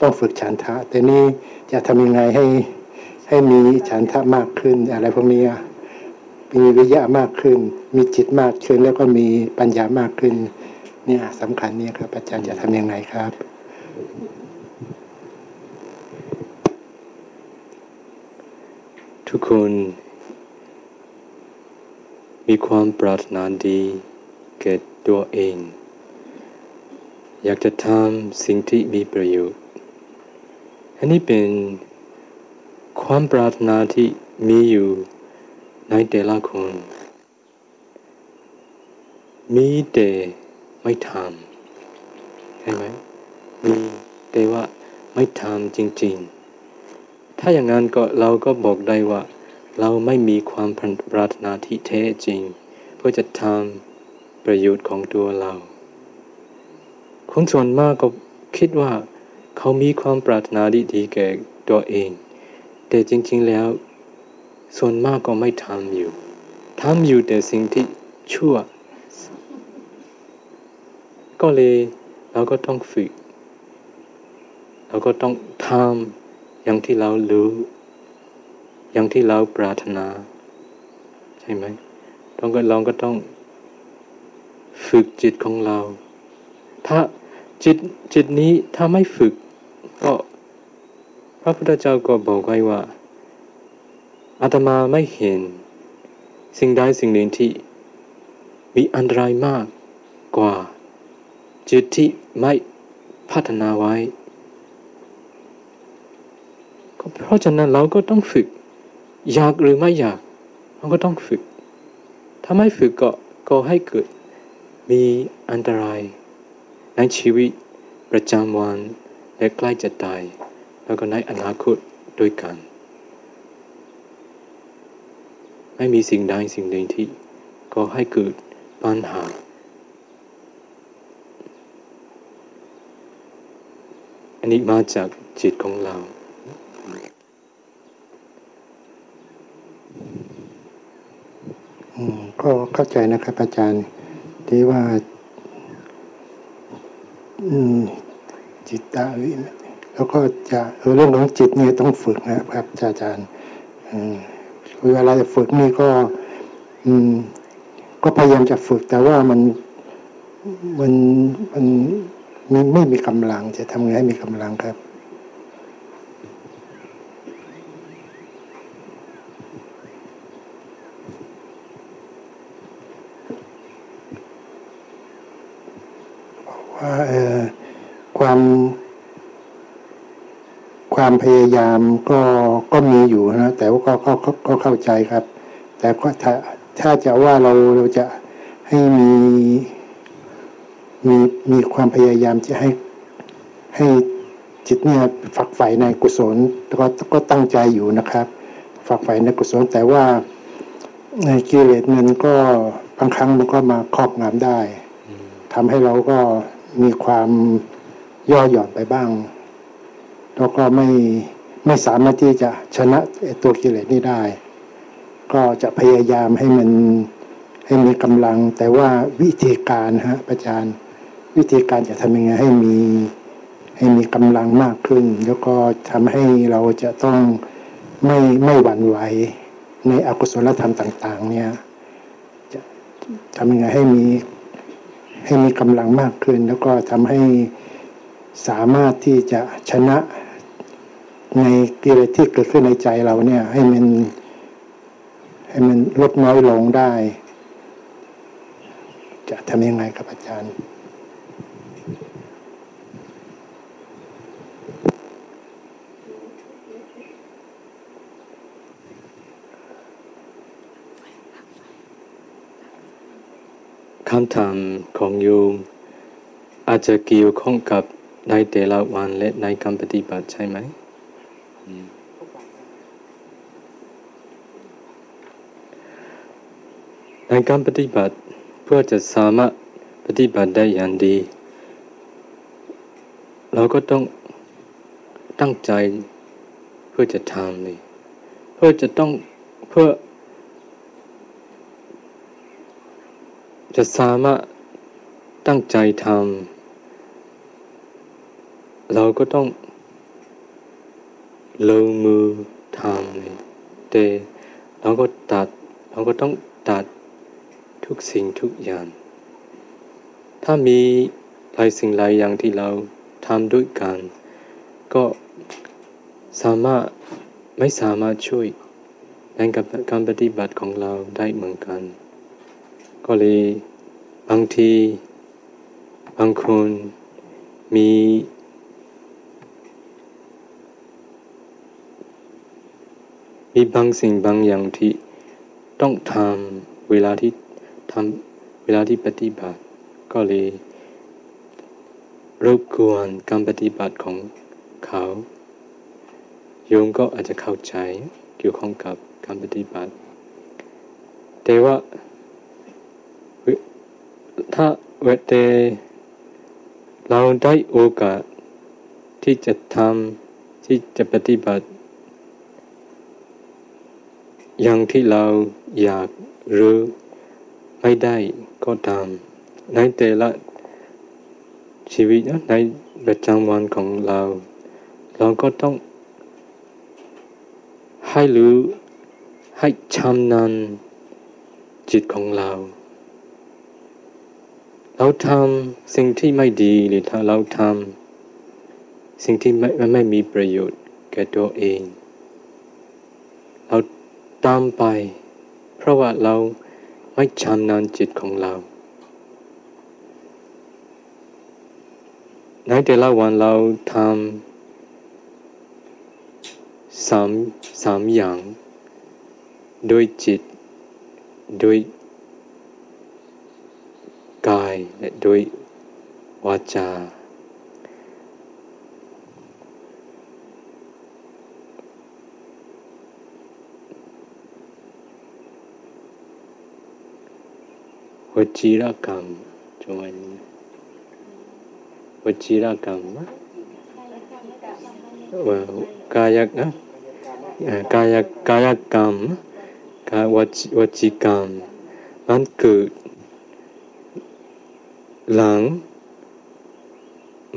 ต้องฝึกฉันทะ แต่นี่จะทำยังไงให้ให้มีฉันทะมากขึ้น อะไรพวกนี้มีวิญญามากขึ้น มีจิตมากขึ้น แล้วก็มีปัญญามากขึ้น เนี่ยสำคัญเนี่ยครับอาจารย์จะทำยังไงครับทุกคนมีความปรารถนาดีเกิดตัวเอง อยากจะทำสิ่งที่มีประโยชน์ อันนี้เป็นความปรารถนาที่มีอยู่ในแต่ละคน มีแต่ไม่ทำใช่ไหมมีแต่ว่าไม่ทำจริง ๆ ถ้าอย่างนั้นก็เราก็บอกได้ว่า เราไม่มีความปรารถนาที่แท้จริง เพื่อจะทำประโยชน์ของตัวเรา คนส่วนมากก็คิดว่า เขามีความปรารถนาดีๆแก่ตัวเอง แต่จริงๆแล้ว ส่วนมากก็ไม่ทำอยู่ทำอยู่แต่สิ่งที่ชั่ว ก็เลยเราก็ต้องฝึก เราก็ต้องทำอย่างที่เรารู้ อย่างที่เราปรารถนา ใช่ไหมต้องก็เราก็ต้อง ฝึกจิตของเรา ถ้าจิตจิตนี้ถ้าไม่ฝึก ก็พระพุทธเจ้าก็บอกไว้ว่าอาตมาไม่เห็น สิ่งใดสิ่งหนึ่งที่ มีอันตรายมากกว่าจิตที่ไม่พัฒนาไว้ก็เพราะฉะนั้นเราก็ต้องฝึก อยากหรือไม่อยากเราก็ต้องฝึก ถ้าไม่ฝึกก็ก็ให้เกิดมีอันตรายในชีวิตประจำวัน และใกล้จะตาย แล้วก็ในอนาคตด้วยกัน ไม่มีสิ่งใดสิ่งหนึ่งที่ก็ให้เกิดปัญหา อันนี้มาจากจิตของเราก็เข้าใจนะครับอาจารย์ที่ว่า จิตตาวิแล้วก็จะเรื่องของจิตนี่ต้องฝึกนะครับอาจารย์เวลาจะฝึกนี่ก็ก็พยายามจะฝึกแต่ว่ามันมันมันมีไม่มีกำลังจะทำไงให้มีกำลังครับว่าเออความความ พยายามก็ก็มีอยู่นะแต่ว่าก็ก็ก็เข้าใจครับ แต่ก็ถ้าถ้าจะว่าเราเราจะให้มีมีมีความพยายามจะให้ให้จิตเนี่ยฝักใฝ่ในกุศลก็ก็ตั้งใจอยู่นะครับ ฝักใฝ่ในกุศลแต่ว่าในกิเลสมันก็บางครั้งมันก็มาครอบงำได้ทำให้เราก็มีความย่อหย่อนไปบ้าง แล้วก็ไม่ไม่สามารถที่จะชนะตัวกิเลสนี้ได้ ก็จะพยายามให้มันให้มีกำลัง แต่ว่าวิธีการฮะอาจารย์วิธีการจะทำยังไงให้มีให้มีกำลังมากขึ้น แล้วก็ทำให้เราจะต้องไม่ไม่หวั่นไหวในอกุศลธรรมต่าง ๆ เนี่ยจะทำยังไงให้มีให้มีกำลังมากขึ้น แล้วก็ทำให้สามารถที่จะชนะ ในกิเลสที่เกิดขึ้นในใจเราเนี่ย ให้มันให้มันลดน้อยลงได้ จะทำยังไงครับอาจารย์คำถามของโยมอาจจะเกี่ยวข้องกับในแต่ละวันและในการปฏิบัติใช่ไหม ในการปฏิบัติเพื่อจะสามารถปฏิบัติได้อย่างดี เราก็ต้องตั้งใจเพื่อจะทำเลยเพื่อจะต้องเพื่อ จะสามารถตั้งใจทำเราก็ต้อง ลงมือทำเลยแต่เราก็ตัดเราก็ต้องตัดทุกสิ่งทุกอย่าง ถ้ามีหลายสิ่งหลายอย่างที่เราทำด้วยกัน ก็สามารถไม่สามารถช่วยในการปฏิบัติของเราได้เหมือนกัน ก็เลยบางทีบางคนมี มีบางสิ่งบางอย่างที่ต้องทำเวลาที่ทำเวลาที่ปฏิบัติ ก็เลยรบกวนการปฏิบัติของเขา โยมก็อาจจะเข้าใจเกี่ยวข้องกับการปฏิบัติ แต่ว่าถ้าเวทเราได้โอกาสที่จะทำที่จะปฏิบัติ อย่างที่เราอยากหรือไม่ได้ก็ตาม ในแต่ละชีวิตในประจำวันของเรา เราก็ต้อง ให้รู้ให้ชำนาญจิตของเรา เราทำสิ่งที่ไม่ดีหรือถ้าเราทำสิ่งที่ไม่ไม่มีประโยชน์แก่ตัวเอง ตามไป เพราะว่าเราไม่ชำนาญจิตของเรา ในแต่ละวันเราทำสามสามอย่างโดยจิตโดยกายและโดยวาจา วจีรกรรมจงวันวจีรกรรมว่ากายนะกายกายกรรมกายวจีวจีกรรมมันเกิดหลัง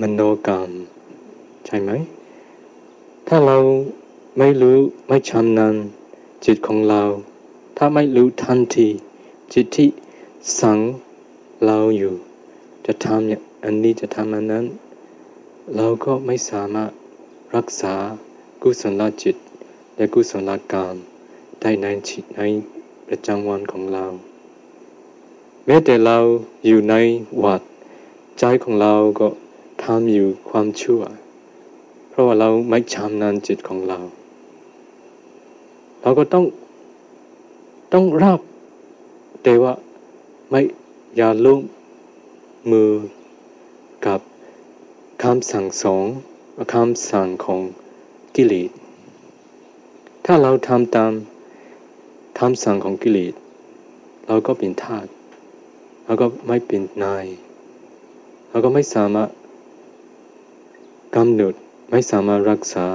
มโนกรรม ใช่ไหม ถ้าเราไม่รู้ไม่ชำนาญจิตของเรา ถ้าไม่รู้ทันทีจิตที่ สั่งเราอยู่ จะทำอย่างอันนี้จะทำอันนั้น เราก็ไม่สามารถรักษากุศลจิต และกุศลกรรมได้ในจิตในประจำวันของเรา แม้แต่เราอยู่ในวัด ใจของเราก็ทำอยู่ความชั่ว เพราะว่าเราไม่ชำนาญจิตของเรา เราก็ต้องต้องรับแต่ว่า ไม่อย่าลุ่มมือกับคำสั่งสองคำสั่งของกิเลสถ้าเราทำตามคำสั่งของกิเลสเราก็เป็นทาสแล้วก็ไม่เป็นนายแล้วก็ไม่สามารถกำหนดไม่สามารถรักษา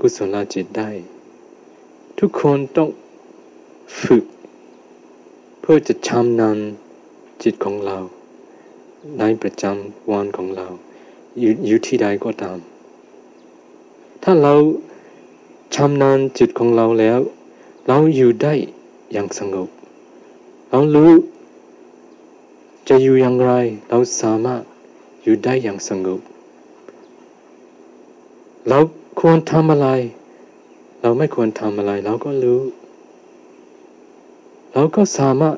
กุศลจิตได้ ทุกคนต้องฝึก เพื่อจะชำนาญจิตของเราในประจำวันของเรา อยู่อยู่ที่ใดก็ตาม ถ้าเราชำนาญจิตของเราแล้ว เราอยู่ได้อย่างสงบ เรารู้จะอยู่อย่างไร เราสามารถอยู่ได้อย่างสงบ เราควรทำอะไร เราไม่ควรทำอะไร เราก็รู้ เราก็สามารถ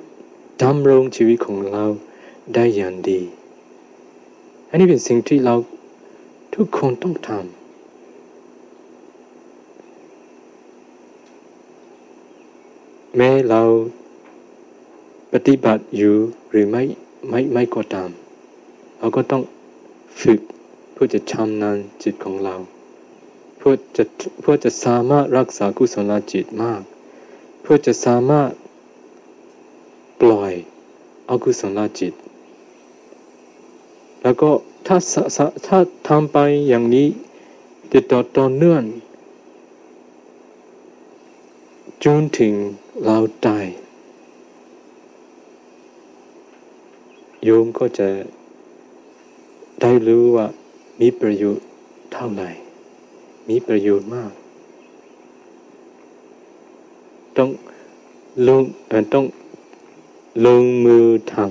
ดำรงชีวิตของเราได้อย่างดี อันนี้เป็นสิ่งที่เราทุกคนต้องทำแม้เราปฏิบัติอยู่หรือไม่ไม่ไม่ก็ตาม เราก็ต้องฝึกเพื่อจะชำนาญจิตของเรา เพื่อจะเพื่อจะสามารถรักษากุศลจิตมาก เพื่อจะสามารถ ปล่อยอกุศลจิต แล้วก็ถ้าถ้าทำไปอย่างนี้ติดต่อต่อเนื่องจนถึงเราตายโยมก็จะได้รู้ว่ามีประโยชน์เท่าไหร่ มีประโยชน์มาก ต้องลงต้อง ลงมือทำ